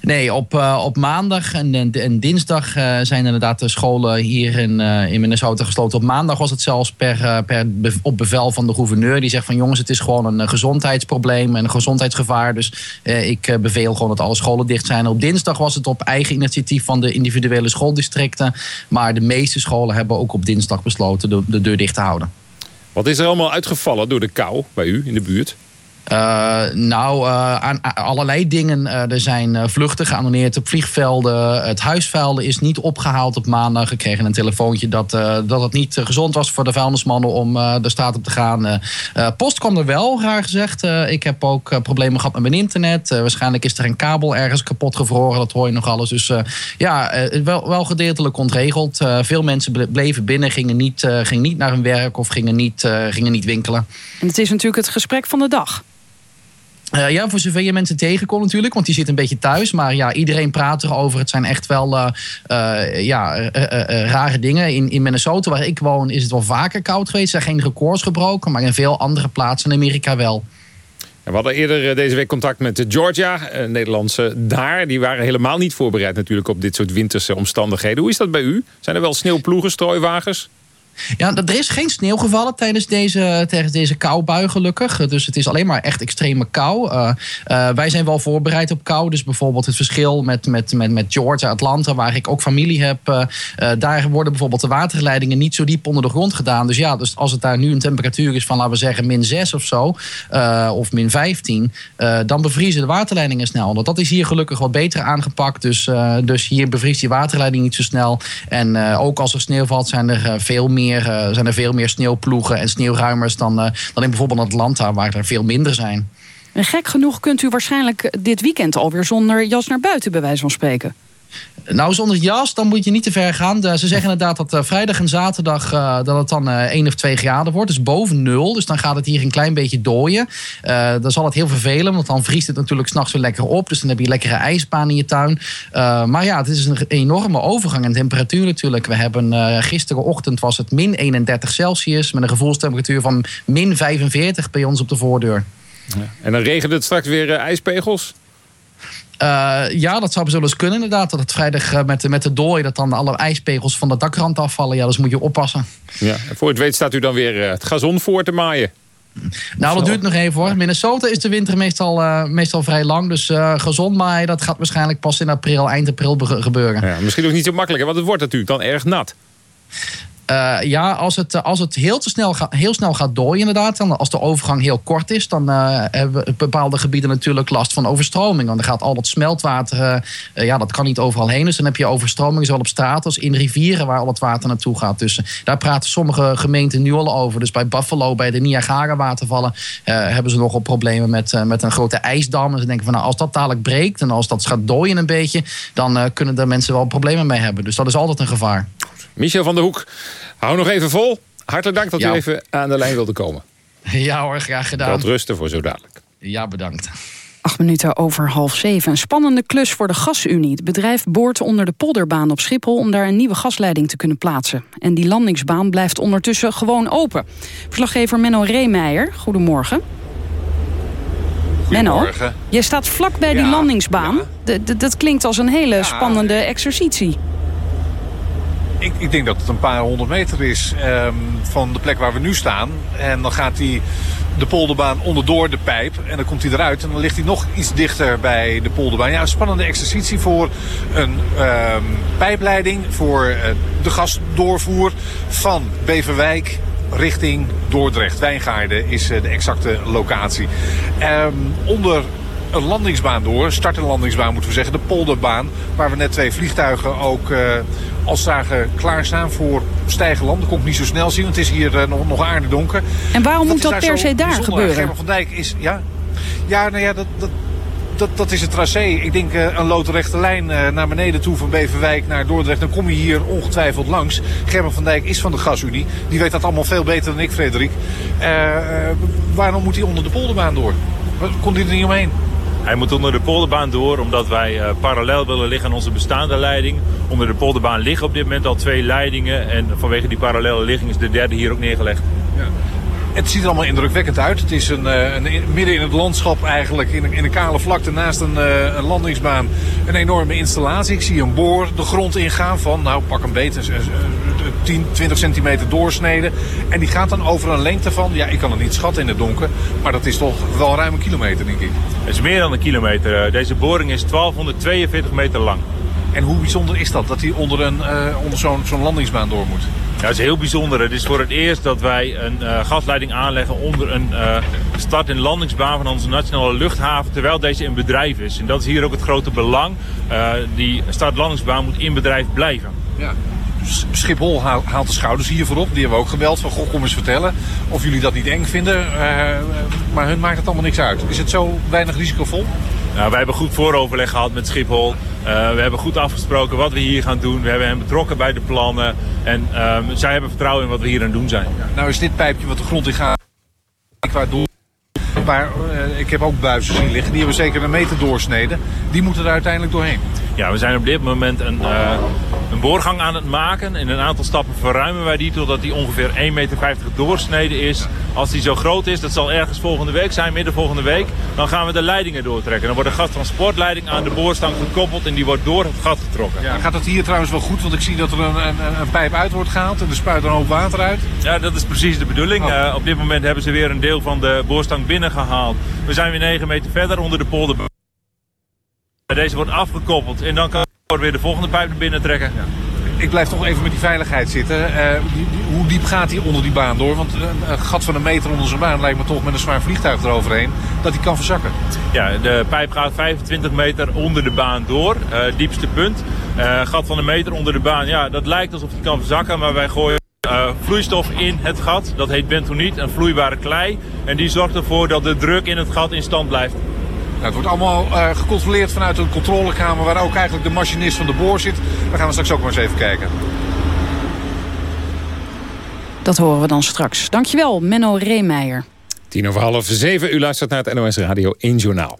Nee, op, eh, op maandag en, en, dinsdag eh, zijn inderdaad de scholen hier in, eh, in Minnesota gesloten. Op maandag was het zelfs per, per op bevel van de gouverneur. Die zegt van jongens, het is gewoon een gezondheidsprobleem en een gezondheidsgevaar. Dus ik beveel gewoon dat alle scholen dicht zijn. Op dinsdag was het op eigen initiatief van de individuele schooldistricten. Maar de meeste scholen hebben ook op dinsdag besloten de, de deur dicht te houden. Wat is er allemaal uitgevallen door de kou bij u in de buurt? Uh, nou, aan allerlei dingen. Uh, er zijn vluchten geannuleerd op vliegvelden. Het huisvuil is niet opgehaald op maandag. Ik kreeg een telefoontje dat, dat het niet gezond was voor de vuilnismannen om de straat op te gaan. Post kwam er wel, raar gezegd. Ik heb ook problemen gehad met mijn internet. Waarschijnlijk is er een kabel ergens kapot gevroren. Dat hoor je nog alles. Dus ja, wel, wel gedeeltelijk ontregeld. Veel mensen ble- bleven binnen, gingen niet, gingen niet naar hun werk of gingen niet, gingen niet winkelen. En het is natuurlijk het gesprek van de dag. Uh, ja, voor zover je mensen tegenkomt natuurlijk, want die zit een beetje thuis. Maar ja, iedereen praat erover. Het zijn echt wel uh, uh, ja, rare dingen. In, in Minnesota, waar ik woon, is het wel vaker koud geweest. Er zijn geen records gebroken, maar in veel andere plaatsen in Amerika wel. We hadden eerder deze week contact met Georgia, Nederlandse daar. Die waren helemaal niet voorbereid natuurlijk op dit soort winterse omstandigheden. Hoe is dat bij u? Zijn er wel sneeuwploegen, strooiwagens? Ja, er is geen sneeuw gevallen tijdens deze, tijdens deze koubui gelukkig. Dus het is alleen maar echt extreme kou. Uh, uh, wij zijn wel voorbereid op kou. Dus bijvoorbeeld het verschil met, met, met, met Georgia, Atlanta, waar ik ook familie heb. Uh, daar worden bijvoorbeeld de waterleidingen niet zo diep onder de grond gedaan. Dus ja, dus als het daar nu een temperatuur is van, laten we zeggen, min 6 of zo. of min 15. dan bevriezen de waterleidingen snel. Want dat is hier gelukkig wat beter aangepakt. Dus, dus hier bevriest die waterleiding niet zo snel. En ook als er sneeuw valt, zijn er veel meer meer, uh, zijn er veel meer sneeuwploegen en sneeuwruimers dan, uh, dan in bijvoorbeeld Atlanta, waar er veel minder zijn. En gek genoeg kunt u waarschijnlijk dit weekend alweer zonder jas naar buiten, bij wijze van spreken. Nou, zonder jas, dan moet je niet te ver gaan. Ze zeggen inderdaad dat uh, vrijdag en zaterdag uh, dat het dan uh, 1 of 2 graden wordt. Dus boven nul. Dus dan gaat het hier een klein beetje dooien. Dan zal het heel vervelen, want dan vriest het natuurlijk s'nachts weer lekker op. Dus dan heb je lekkere ijsbaan in je tuin. Maar ja, het is een enorme overgang in temperatuur natuurlijk. We hebben gisterenochtend was het min 31 Celsius met een gevoelstemperatuur van min 45 bij ons op de voordeur. Ja. En dan regent het straks weer ijspegels? Uh, ja, dat zou zo eens kunnen inderdaad. Dat het vrijdag uh, met, met de dooi... dat dan alle ijspegels van de dakrand afvallen. Ja, dus moet je oppassen. Ja, voor het weet staat u dan weer uh, het gazon voor te maaien. Nou, dat duurt nog even hoor. Minnesota is de winter meestal, uh, meestal vrij lang. Dus uh, gezond maaien, dat gaat waarschijnlijk pas in april, eind april gebeuren. Ja, misschien ook niet zo makkelijk, hè? want het wordt natuurlijk dan erg nat. Uh, ja, als het, als het heel, te snel, heel snel gaat dooien inderdaad... Dan, als de overgang heel kort is... dan uh, hebben bepaalde gebieden natuurlijk last van overstroming. Want dan gaat al dat smeltwater... Ja, dat kan niet overal heen. Dus dan heb je overstroming zowel op straat als in rivieren... waar al het water naartoe gaat. Dus daar praten sommige gemeenten nu al over. Dus bij Buffalo, bij de Niagara-watervallen... hebben ze nogal problemen met, met een grote ijsdam. En ze denken van nou, als dat dadelijk breekt... en als dat gaat dooien een beetje... dan kunnen er mensen wel problemen mee hebben. Dus dat is altijd een gevaar. Michel van der Hoek, hou nog even vol. Hartelijk dank dat ja. u even aan de lijn wilde komen. Ja hoor, graag gedaan. Wat rusten voor zo dadelijk. Ja, bedankt. Acht minuten over half zeven. Een spannende klus voor de Gasunie. Het bedrijf boort onder de polderbaan op Schiphol... om daar een nieuwe gasleiding te kunnen plaatsen. En die landingsbaan blijft ondertussen gewoon open. Verslaggever Menno Reemeijer, goedemorgen. Menno, je staat vlak bij ja, die landingsbaan. Ja. Dat klinkt als een hele ja, spannende exercitie. Ik, ik, denk dat het een paar honderd meter is um, van de plek waar we nu staan. En dan gaat hij de polderbaan onderdoor de pijp. En dan komt hij eruit en dan ligt hij nog iets dichter bij de polderbaan. Ja, een spannende exercitie voor een um, pijpleiding. Voor uh, de gasdoorvoer van Beverwijk richting Dordrecht. Wijngaarden is uh, de exacte locatie. Um, onder een landingsbaan door. Start- en landingsbaan moeten we zeggen. De polderbaan. Waar we net twee vliegtuigen ook uh, als zagen klaarstaan voor stijgen land. Dat kon ik niet zo snel zien. Want het is hier uh, nog, nog aardig donker. En waarom dat moet dat per se daar gebeuren? Gerben van Dijk is... Ja, ja nou ja, dat, dat, dat, dat is het tracé. Ik denk uh, een loodrechte lijn naar beneden toe van Beverwijk naar Dordrecht. Dan kom je hier ongetwijfeld langs. Gerben van Dijk is van de Gasunie. Die weet dat allemaal veel beter dan ik, Frederik. Uh, waarom moet hij onder de polderbaan door? Kon hij er niet omheen? Hij moet onder de polderbaan door omdat wij uh, parallel willen liggen aan onze bestaande leiding. Onder de polderbaan liggen op dit moment al twee leidingen. En vanwege die parallele ligging is de derde hier ook neergelegd. Ja. Het ziet er allemaal indrukwekkend uit. Het is een, eh, midden in het landschap eigenlijk, in een, in een kale vlakte naast een, eh, een landingsbaan, een enorme installatie. Ik zie een boor de grond ingaan van, nou pak een beet, een- een- een 10, 20 centimeter doorsneden. En die gaat dan over een lengte van, ja ik kan het niet schatten in het donker, maar dat is toch wel ruim een kilometer denk ik. Het is meer dan een kilometer. Eh, Deze boring is 1242 meter lang. En hoe bijzonder is dat, dat hij onder, een, eh, onder zo'n zo'n landingsbaan door moet? Ja, dat is heel bijzonder. Het is voor het eerst dat wij een eh, gasleiding aanleggen onder een eh, start- en landingsbaan van onze nationale luchthaven, terwijl deze in bedrijf is. En dat is hier ook het grote belang. Eh, die start-landingsbaan moet in bedrijf blijven. Ja. Schiphol haal- haalt de schouders hiervoor op. Die hebben we ook gebeld van, goh, kom eens vertellen of jullie dat niet eng vinden. Maar hun maakt het allemaal niks uit. Is het zo weinig risicovol? Nou, wij hebben goed vooroverleg gehad met Schiphol. Eh, we hebben goed afgesproken wat we hier gaan doen. We hebben hen betrokken bij de plannen. En ehm, zij hebben vertrouwen in wat we hier aan het doen zijn. Nou is dit pijpje wat de grond in gaat, qua door. Maar eh, ik heb ook buizen zien liggen. Die hebben zeker een meter doorsneden. Die moeten er uiteindelijk doorheen. Ja, we zijn op dit moment een, eh, een boorgang aan het maken. In een aantal stappen verruimen wij die totdat die ongeveer 1,50 meter doorsneden is. Als die zo groot is, dat zal ergens volgende week zijn, midden volgende week. Dan gaan we de leidingen doortrekken. Dan wordt de gastransportleiding aan de boorstang gekoppeld en die wordt door het gat getrokken. Ja, gaat het hier trouwens wel goed? Want ik zie dat er een, een, een pijp uit wordt gehaald en er spuit er een hoop water uit. Ja, dat is precies de bedoeling. Eh, op dit moment hebben ze weer een deel van de boorstang binnengehaald. We zijn weer 9 meter verder onder de polder. Deze wordt afgekoppeld en dan kan we weer de volgende pijp naar binnen trekken. Ik blijf toch even met die veiligheid zitten. Eh, die- die- hoe diep gaat hij onder die baan door? Want een, een gat van een meter onder zijn baan lijkt me toch met een zwaar vliegtuig eroverheen dat hij kan verzakken. Ja, de pijp gaat 25 meter onder de baan door, eh, diepste punt. Eh, gat van een meter onder de baan, ja, dat lijkt alsof hij kan verzakken, maar wij gooien eh, vloeistof in het gat. Dat heet bentoniet, een vloeibare klei. En die zorgt ervoor dat de druk in het gat in stand blijft. Nou, het wordt allemaal eh, gecontroleerd vanuit een controlekamer waar ook eigenlijk de machinist van de boor zit. Daar gaan we straks ook maar eens even kijken. Dat horen we dan straks. Dankjewel, Menno Reemeijer. Tien over half zeven, u luistert naar het NOS Radio 1 Journaal.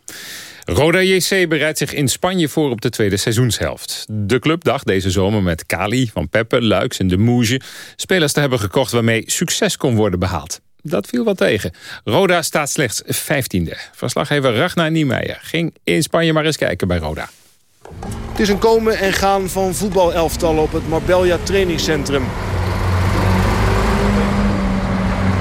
Roda JC bereidt zich in Spanje voor op de tweede seizoenshelft. De club dacht deze zomer met Cali, Van Peppe, Luiks en de Moege... spelers te hebben gekocht waarmee succes kon worden behaald. Dat viel wel tegen. Roda staat slechts vijftiende. Verslaggever Ragnar Niemeyer ging in Spanje maar eens kijken bij Roda. Het is een komen en gaan van voetbalelftallen op het Marbella trainingscentrum.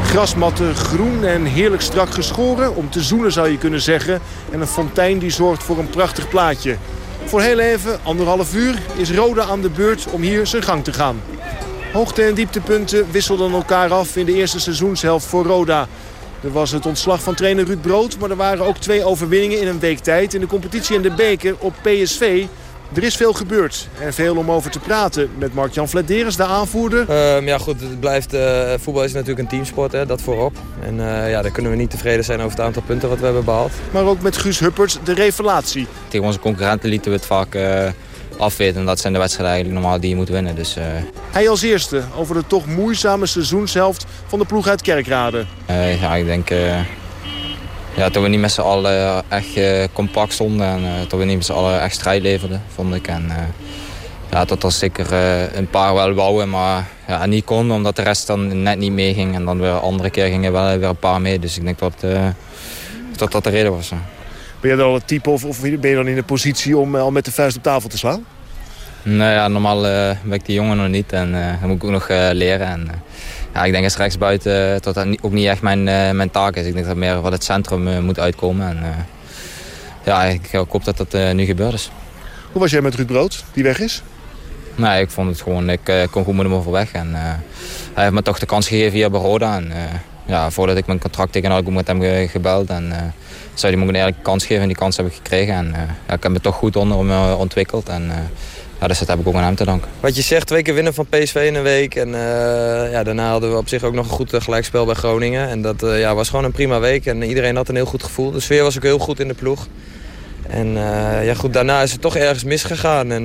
Grasmatten groen en heerlijk strak geschoren. Om te zoenen zou je kunnen zeggen. En een fontein die zorgt voor een prachtig plaatje. Voor heel even, anderhalf uur, is Roda aan de beurt om hier zijn gang te gaan. Hoogte- en dieptepunten wisselden elkaar af in de eerste seizoenshelft voor Roda. Er was het ontslag van trainer Ruud Brood, maar er waren ook twee overwinningen in een week tijd. In de competitie en de beker op PSV. Er is veel gebeurd en veel om over te praten met Mark-Jan Vladeres, de aanvoerder. Ehm, ja goed, het blijft, eh, voetbal is natuurlijk een teamsport, hè, dat voorop. En eh, ja, dan kunnen we niet tevreden zijn over het aantal punten wat we hebben behaald. Maar ook met Guus Hupperts, de revelatie. Tegen onze concurrenten lieten we het vaak eh afweten. En dat zijn de wedstrijden eigenlijk normaal die je moet winnen. Dus eh, Hij als eerste over de toch moeizame seizoenshelft van de ploeg uit Kerkrade. eh, ja, ik denk eh, ja, dat we niet met z'n allen echt compact stonden. En dat we niet met z'n allen echt strijd leverden, vond ik. En, ja, dat er zeker een paar wel wouden, maar ja, niet kon. Omdat de rest dan net niet meeging. En dan weer andere keer gingen wel weer een paar mee. Dus ik denk dat dat, dat de reden was. Ben je dan al het type of, of ben je dan in de positie om eh, al met de vuist op tafel te slaan? Nou ja, normaal eh, ben ik die jongen nog niet en eh dat moet ik ook nog leren. En, ja, ik denk als rechtsbuiten dat dat ook niet echt mijn, mijn taak is. Ik denk dat het meer van het centrum moet uitkomen. En, ja, ik, ik hoop dat dat nu gebeurd is. Hoe was jij met Ruud Brood, die weg is? Nee, ik vond het gewoon, ik kon goed met hem overweg. En, hij heeft me toch de kans gegeven hier bij Roda. En, ja, voordat ik mijn contract teken had ik ook met hem ge- gebeld. En eh, zei hij me een kans geven en die kans heb ik gekregen. En eh, ik heb me toch goed onder eh, ontwikkeld. En, eh, ja, dus dat heb ik ook aan hem te danken. Wat je zegt, twee keer winnen van PSV in een week. En ja, daarna hadden we op zich ook nog een goed gelijkspel bij Groningen. En dat ja, was gewoon een prima week. En iedereen had een heel goed gevoel. De sfeer was ook heel goed in de ploeg. En ja, goed, daarna is het toch ergens misgegaan. En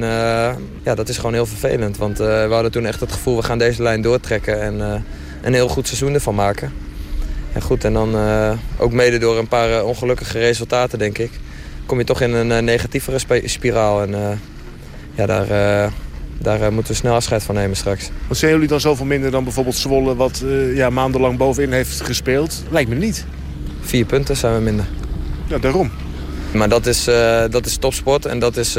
ja, dat is gewoon heel vervelend. Want we hadden toen echt het gevoel, we gaan deze lijn doortrekken. En een heel goed seizoen ervan maken. Ja, goed, en dan eh, ook mede door een paar eh, ongelukkige resultaten, denk ik. Kom je toch in een eh, negatievere spiraal. En ja, daar, daar moeten we snel afscheid van nemen straks. Wat zijn jullie dan zoveel minder dan bijvoorbeeld Zwolle... wat ja, maandenlang bovenin heeft gespeeld? Lijkt me niet. Vier punten zijn we minder. Ja, daarom. Maar dat is, dat is topsport en dat is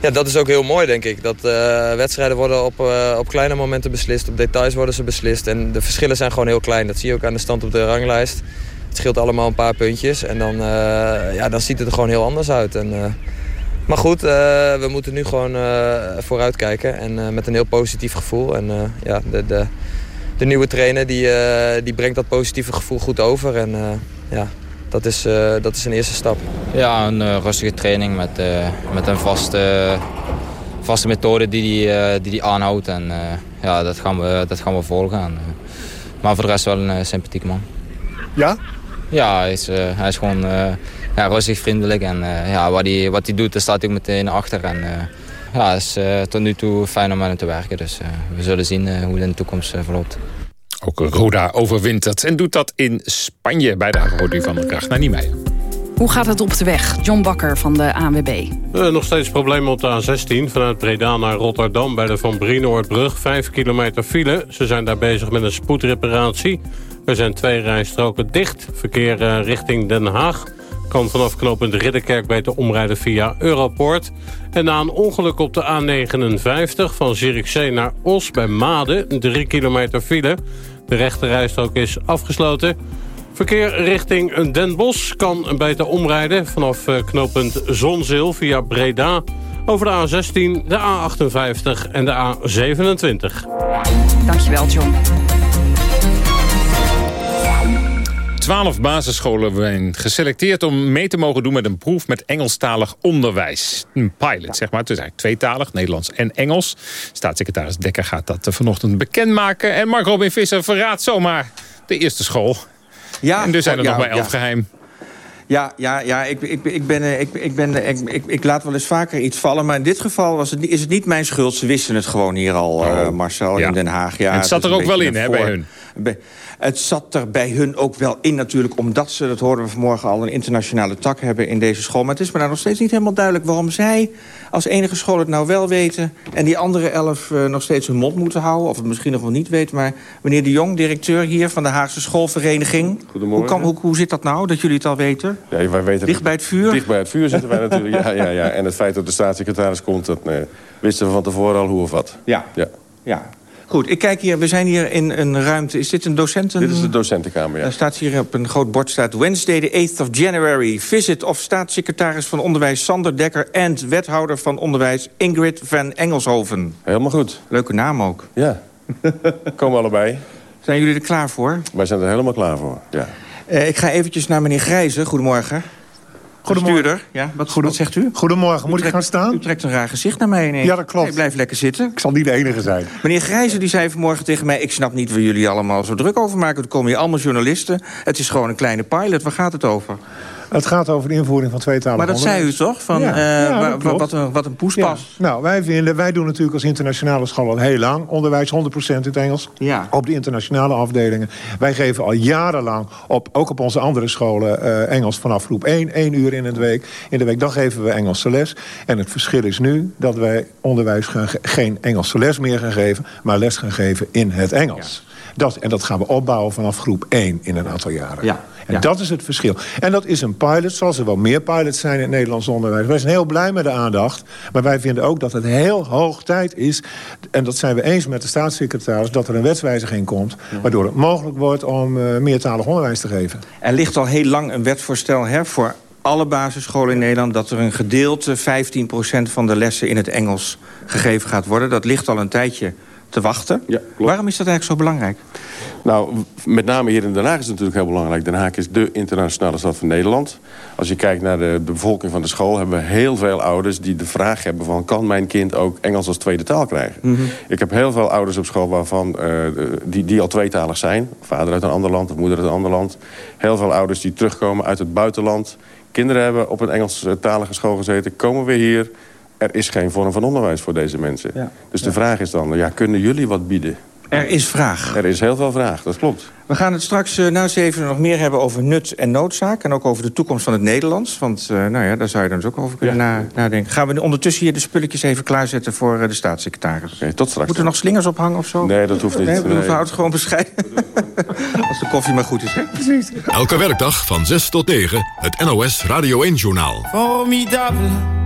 ja, dat is ook heel mooi, denk ik. Dat uh, wedstrijden worden op, uh, op kleine momenten beslist. Op details worden ze beslist. En de verschillen zijn gewoon heel klein. Dat zie je ook aan de stand op de ranglijst. Het scheelt allemaal een paar puntjes. En dan, uh, ja, dan ziet het er gewoon heel anders uit. En, maar goed, we moeten nu gewoon vooruit kijken. En met een heel positief gevoel. En ja, de, de, de nieuwe trainer die, die brengt dat positieve gevoel goed over. En ja, dat is, uh, dat is een eerste stap. Ja, een uh, rustige training met, uh, met een vaste, vaste methode die hij die die aanhoudt. En ja, dat gaan we, dat gaan we volgen. maar voor de rest wel een sympathieke man. Ja? Ja, hij is, hij is gewoon ja, rustig, vriendelijk. En ja, wat, hij, wat hij doet, daar staat hij meteen achter. En ja, het is tot nu toe fijn om met hem te werken. Dus we zullen zien hoe het in de toekomst verloopt. Ook Roda overwintert en doet dat in Spanje. Bij de hoort van de kracht naar Niemeyer. Hoe gaat het op de weg? John Bakker van de ANWB. Uh, nog steeds problemen op de A16 vanuit Breda naar Rotterdam... bij de Van Brienoordbrug, 5 kilometer file. Ze zijn daar bezig met een spoedreparatie. Er zijn twee rijstroken dicht. Verkeer uh, richting Den Haag kan vanaf knooppunt Ridderkerk beter omrijden via Europoort. En na een ongeluk op de A59 van Zierikzee naar Os bij Maden... 3 kilometer file. De rechterrijstrook is afgesloten. Verkeer richting Den Bosch kan beter omrijden... vanaf eh, knooppunt Zonzeel via Breda... over de A16, de A58 en de A27. Dankjewel, John. Twaalf basisscholen zijn geselecteerd om mee te mogen doen met een proef met Engelstalig onderwijs. Een pilot, zeg maar. Het is eigenlijk tweetalig, Nederlands en Engels. Staatssecretaris Dekker gaat dat vanochtend bekendmaken. En Mark Robin Visser verraadt zomaar de eerste school. Ja, en dus zijn er nog bij elf geheim. Ja, ja, ja ik, ik, ik, ben, ik, ik, ben, ik, ik, ik, laat wel eens vaker iets vallen. Maar in dit geval was het, is het niet mijn schuld. Ze wisten het gewoon hier al, uh, Marcel, in Den Haag. Ja, en het zat er ook wel in, hè, bij hun. Het zat er bij hun ook wel in natuurlijk... omdat ze, dat hoorden we vanmorgen al, een internationale tak hebben in deze school. Maar het is me nou nog steeds niet helemaal duidelijk... waarom zij als enige school het nou wel weten... en die andere elf uh, nog steeds hun mond moeten houden... of het misschien nog wel niet weten. Maar meneer de Jong, directeur hier van de Haagse Schoolvereniging... Goedemorgen. Hoe, kan, hoe, hoe zit dat nou, dat jullie het al weten? Ja, wij weten dicht bij het vuur? Dicht bij het vuur zitten wij natuurlijk, ja, ja, ja. En het feit dat de staatssecretaris komt... dat nee, wisten we van tevoren al hoe of wat. Ja, ja. ja. Goed, ik kijk hier, we zijn hier in een ruimte. Is dit een docenten... Dit is de docentenkamer, ja. Er staat hier op een groot bord staat... Wednesday the 8th of January. Visit of staatssecretaris van Onderwijs Sander Dekker... en wethouder van Onderwijs Ingrid van Engelshoven. Helemaal goed. Leuke naam ook. Ja, komen allebei. Zijn jullie er klaar voor? Wij zijn er helemaal klaar voor, ja. Uh, ik ga eventjes naar meneer Grijze. Goedemorgen. Goedemorgen. Ja, wat, wat zegt u? Goedemorgen, moet ik gaan staan? U trekt een raar gezicht naar mij ineens. Ja, dat klopt. Nee, blijf lekker zitten. Ik zal niet de enige zijn. Meneer Grijze die zei vanmorgen tegen mij... ik snap niet waar jullie allemaal zo druk over maken. Er komen hier allemaal journalisten. Het is gewoon een kleine pilot. Waar gaat het over? Het gaat over de invoering van tweetalig Maar dat zei u toch? Van, ja, uh, ja, wat, een, wat een poespas. Ja. Nou, wij, vinden, wij doen natuurlijk als internationale school al heel lang... onderwijs 100% in het Engels. Ja. Op de internationale afdelingen. Wij geven al jarenlang, op, ook op onze andere scholen... Uh, Engels vanaf groep 1, één uur in, het week. in de week. Dan geven we Engelse les. En het verschil is nu dat wij onderwijs gaan, geen Engelse les meer gaan geven... maar les gaan geven in het Engels. Dat, en dat gaan we opbouwen vanaf groep 1 in een aantal jaren. Ja. En ja. dat is het verschil. En dat is een pilot, zoals er wel meer pilots zijn in het Nederlands onderwijs. Wij zijn heel blij met de aandacht. Maar wij vinden ook dat het heel hoog tijd is... en dat zijn we eens met de staatssecretaris... dat er een wetswijziging komt... Waardoor het mogelijk wordt om uh, meertalig onderwijs te geven. Er ligt al heel lang een wetsvoorstel hè, voor alle basisscholen in Nederland... dat er een gedeelte, 15% van de lessen in het Engels gegeven gaat worden. Dat ligt al een tijdje te wachten. Ja, Waarom is dat eigenlijk zo belangrijk? Nou, met name hier in Den Haag is het natuurlijk heel belangrijk. Den Haag is de internationale stad van Nederland. Als je kijkt naar de bevolking van de school... hebben we heel veel ouders die de vraag hebben van... kan mijn kind ook Engels als tweede taal krijgen? Mm -hmm. Ik heb heel veel ouders op school waarvan, uh, die, die al tweetalig zijn. Vader uit een ander land of moeder uit een ander land. Heel veel ouders die terugkomen uit het buitenland. Kinderen hebben op een Engelstalige school gezeten. Komen weer hier er is geen vorm van onderwijs voor deze mensen. Ja. Dus de ja. vraag is dan, ja, kunnen jullie wat bieden? Er is vraag. Er is heel veel vraag, dat klopt. We gaan het straks uh, na zeven nog meer hebben over nut en noodzaak. En ook over de toekomst van het Nederlands. Want uh, nou ja, daar zou je dan dus ook over kunnen na nadenken. Gaan we ondertussen hier de spulletjes even klaarzetten voor uh, de staatssecretaris? Okay, tot straks. Moeten er nog slingers ophangen of zo? Nee, dat hoeft niet. Nee, we houden het gewoon bescheiden. Als de koffie maar goed is, hè? Precies. Elke werkdag van 6 tot 9, het NOS Radio 1-journaal. Formidable.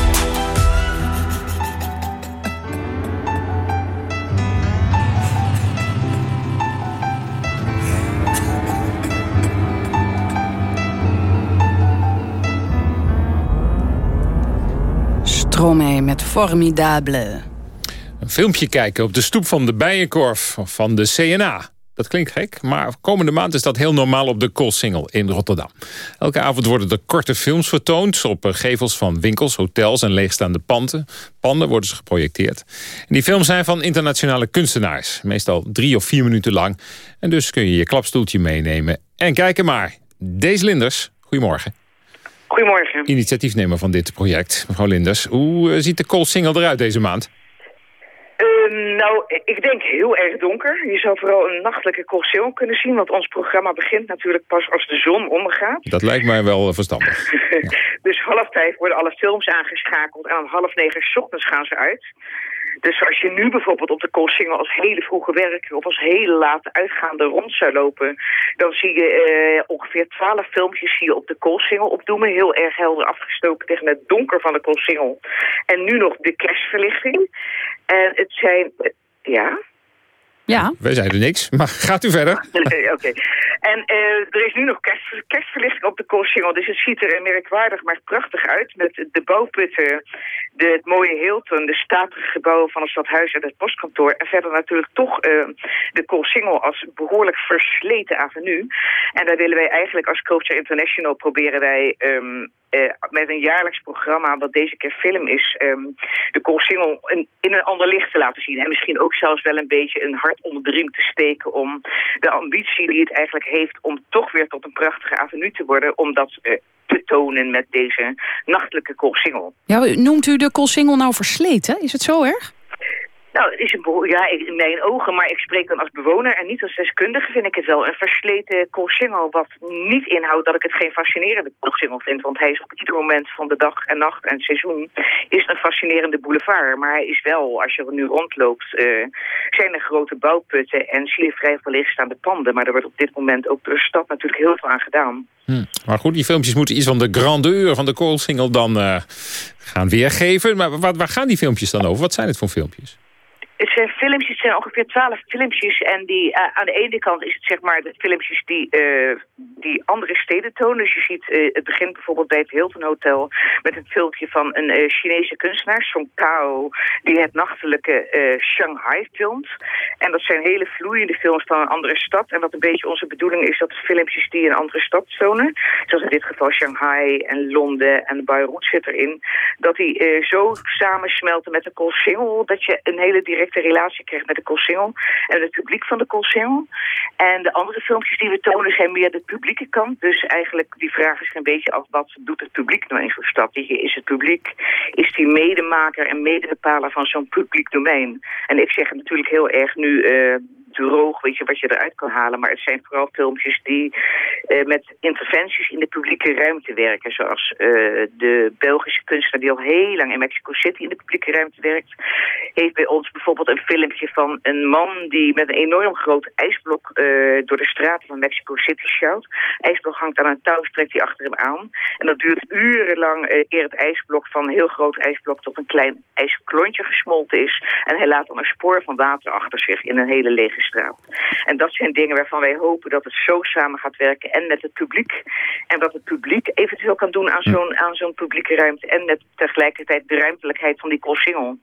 Formidable. Een filmpje kijken op de stoep van de Bijenkorf van de CNA. Dat klinkt gek, maar komende maand is dat heel normaal op de Koolsingel in Rotterdam. Elke avond worden er korte films vertoond op gevels van winkels, hotels en leegstaande panden. Panden worden ze geprojecteerd. En die films zijn van internationale kunstenaars, meestal drie of vier minuten lang. En dus kun je je klapstoeltje meenemen en kijken maar. Deze Linders, goedemorgen. Goedemorgen. Initiatiefnemer van dit project, mevrouw Linders. Hoe ziet de Koolsingel eruit deze maand? Uh, nou, ik denk heel erg donker. Je zou vooral een nachtelijke koolsingel kunnen zien... want ons programma begint natuurlijk pas als de zon ondergaat. Dat lijkt mij wel verstandig. ja. Dus half vijf worden alle films aangeschakeld... en om half negen s ochtends gaan ze uit. Dus als je nu bijvoorbeeld op de Koolsingel als hele vroege werker... of als hele late uitgaande rond zou lopen... dan zie je uh, ongeveer twaalf filmpjes hier op de Koolsingel opdoemen. Heel erg helder afgestoken tegen het donker van de Koolsingel. En nu nog de kerstverlichting. En het zijn... Ja? Ja. Wij zeiden niks, maar gaat u verder. Oké. Okay. En uh, er is nu nog kerst, kerstverlichting op de Koolsingel. Dus het ziet er merkwaardig maar prachtig uit. Met de bouwputten, de, het mooie Hilton, de statige gebouwen van het stadhuis en het postkantoor. En verder natuurlijk toch uh, de Koolsingel als behoorlijk versleten avenue. En daar willen wij eigenlijk als Culture International proberen wij... Um, uh, met een jaarlijks programma, wat deze keer film is, um, de Koolsingel in, in een ander licht te laten zien. En misschien ook zelfs wel een beetje een hart onder de riem te steken om de ambitie die het eigenlijk heeft om toch weer tot een prachtige avenue te worden, om dat uh, te tonen met deze nachtelijke Koolsingel. Ja, noemt u de Koolsingel nou versleten? Is het zo erg? Nou, het is een ja, in mijn ogen, maar ik spreek dan als bewoner en niet als deskundige, vind ik het wel een versleten koolsingel, wat niet inhoudt dat ik het geen fascinerende koolsingel vind, want hij is op ieder moment van de dag en nacht en seizoen is een fascinerende boulevard, maar hij is wel, als je er nu rondloopt, uh, zijn er grote bouwputten en vrij veel leegstaande panden, maar er wordt op dit moment ook door de stad natuurlijk heel veel aan gedaan. Hm. Maar goed, die filmpjes moeten iets van de grandeur van de koolsingel dan uh, gaan weergeven, maar waar gaan die filmpjes dan over? Wat zijn het voor filmpjes? Het zijn filmpjes, het zijn ongeveer twaalf filmpjes. En die, uh, aan de ene kant is het zeg maar de filmpjes die, uh, die andere steden tonen. Dus je ziet, uh, het begint bijvoorbeeld bij het Hilton Hotel... met een filmpje van een Chinese kunstenaar, Song Kao... die het nachtelijke Shanghai filmt. En dat zijn hele vloeiende films van een andere stad. En wat een beetje onze bedoeling is dat filmpjes die een andere stad tonen... zoals in dit geval Shanghai en Londen en Beirut zit erin... dat die zo samensmelten met de Koolsingel... dat je een hele directe relatie krijgt met de Colsingel en het publiek van de Colsingel. En de andere filmpjes die we tonen zijn meer de publieke kant. Dus eigenlijk die vraag is een beetje af wat doet het publiek nou in zo'n stad? Is het publiek, is die medemaker en medebepaler van zo'n publiek domein? En ik zeg natuurlijk heel erg nu... Uh, droog, weet je, wat je eruit kan halen. Maar het zijn vooral filmpjes die uh, met interventies in de publieke ruimte werken. Zoals uh, de Belgische kunstenaar die al heel lang in Mexico City in de publieke ruimte werkt. Heeft bij ons bijvoorbeeld een filmpje van een man die met een enorm groot ijsblok uh, door de straten van Mexico City sjouwt. IJsblok hangt aan een touw, trekt hij achter hem aan. En dat duurt urenlang eer het ijsblok van een heel groot ijsblok tot een klein ijsklontje gesmolten is. En hij laat dan een spoor van water achter zich in een hele lege En dat zijn dingen waarvan wij hopen dat het zo samen gaat werken en met het publiek. En wat het publiek eventueel kan doen aan zo'n aan zo'n publieke ruimte. En met tegelijkertijd de ruimtelijkheid van die Koolsingel.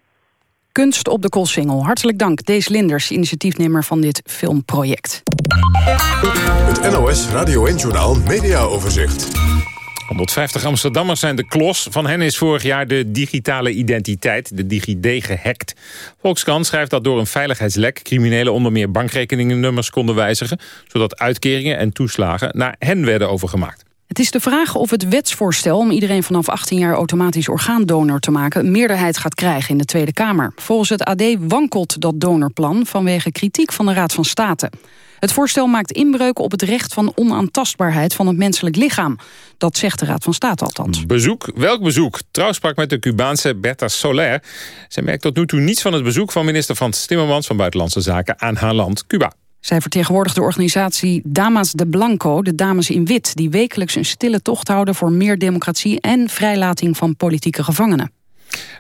Kunst op de Koolsingel. Hartelijk dank, Dees Linders, initiatiefnemer van dit filmproject. Het NOS Radio 1 Journaal Media Overzicht. 150 Amsterdammers zijn de klos. Van hen is vorig jaar de digitale identiteit, de DigiD, gehackt. Volkskrant schrijft dat door een veiligheidslek... criminelen onder meer bankrekeningennummers konden wijzigen... zodat uitkeringen en toeslagen naar hen werden overgemaakt. Het is de vraag of het wetsvoorstel om iedereen vanaf 18 jaar automatisch orgaandonor te maken meerderheid gaat krijgen in de Tweede Kamer. Volgens het AD wankelt dat donorplan vanwege kritiek van de Raad van State. Het voorstel maakt inbreuk op het recht van onaantastbaarheid van het menselijk lichaam. Dat zegt de Raad van State althans. Bezoek? Welk bezoek? Trouw sprak met de Cubaanse Berta Soler. Zij merkt tot nu toe niets van het bezoek van minister Frans Timmermans van Buitenlandse Zaken aan haar land, Cuba. Zij vertegenwoordigt de organisatie Damas de Blanco, de dames in wit... die wekelijks een stille tocht houden voor meer democratie... en vrijlating van politieke gevangenen.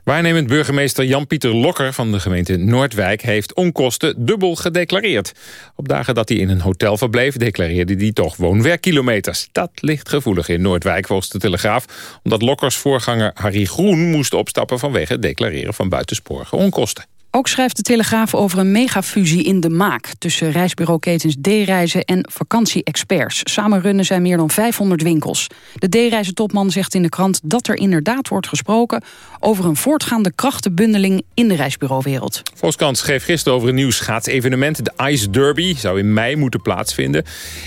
Waarnemend burgemeester Jan-Pieter Lokker van de gemeente Noordwijk... heeft onkosten dubbel gedeclareerd. Op dagen dat hij in een hotel verbleef... declareerde hij toch woon-werkkilometers. Dat ligt gevoelig in Noordwijk volgens de Telegraaf... omdat Lokkers voorganger Harry Groen moest opstappen... vanwege het declareren van buitensporige onkosten. Ook schrijft de Telegraaf over een megafusie in de maak... tussen reisbureauketens D-reizen en vakantie-experts. Samen runnen zij meer dan 500 winkels. De D-reizen-topman zegt in de krant dat er inderdaad wordt gesproken... over een voortgaande krachtenbundeling in de reisbureauwereld. Volkskrant schreef gisteren over een nieuw schaatsevenement. De Ice Derby zou in mei moeten plaatsvinden.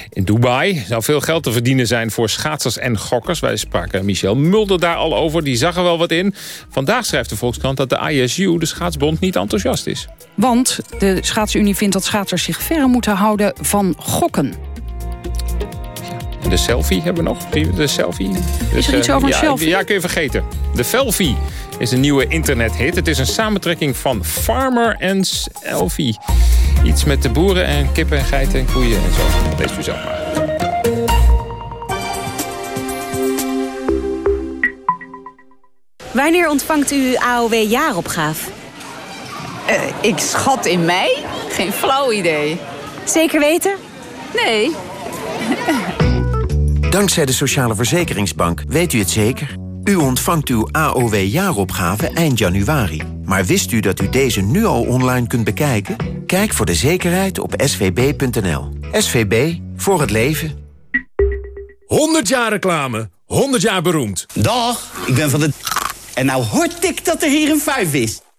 In Dubai zou veel geld te verdienen zijn voor schaatsers en gokkers. Wij spraken Michel Mulder daar al over, die zag er wel wat in. Vandaag schrijft de Volkskrant dat de ISU, de schaatsbond, niet enthousiast is. Want de schaatsunie vindt dat schaatsers zich verre moeten houden van gokken. En de selfie hebben we nog. De selfie. is er iets uh, over een ja, selfie? Ja, kun je vergeten. De selfie is een nieuwe internethit. Het is een samentrekking van Farmer en Selfie. Iets met de boeren en kippen en geiten en koeien en zo. Lees u zelf maar. Wanneer ontvangt u AOW-jaaropgave? Uh, ik schat in mei? Geen flauw idee. Zeker weten? Nee. Dankzij de Sociale Verzekeringsbank weet u het zeker. U ontvangt uw AOW-jaaropgave eind januari. Maar wist u dat u deze nu al online kunt bekijken? Kijk voor de zekerheid op svb.nl. SVB, voor het leven. 100 jaar reclame, 100 jaar beroemd. Dag, ik ben van de... En nou hoort ik dat er hier een vijf is.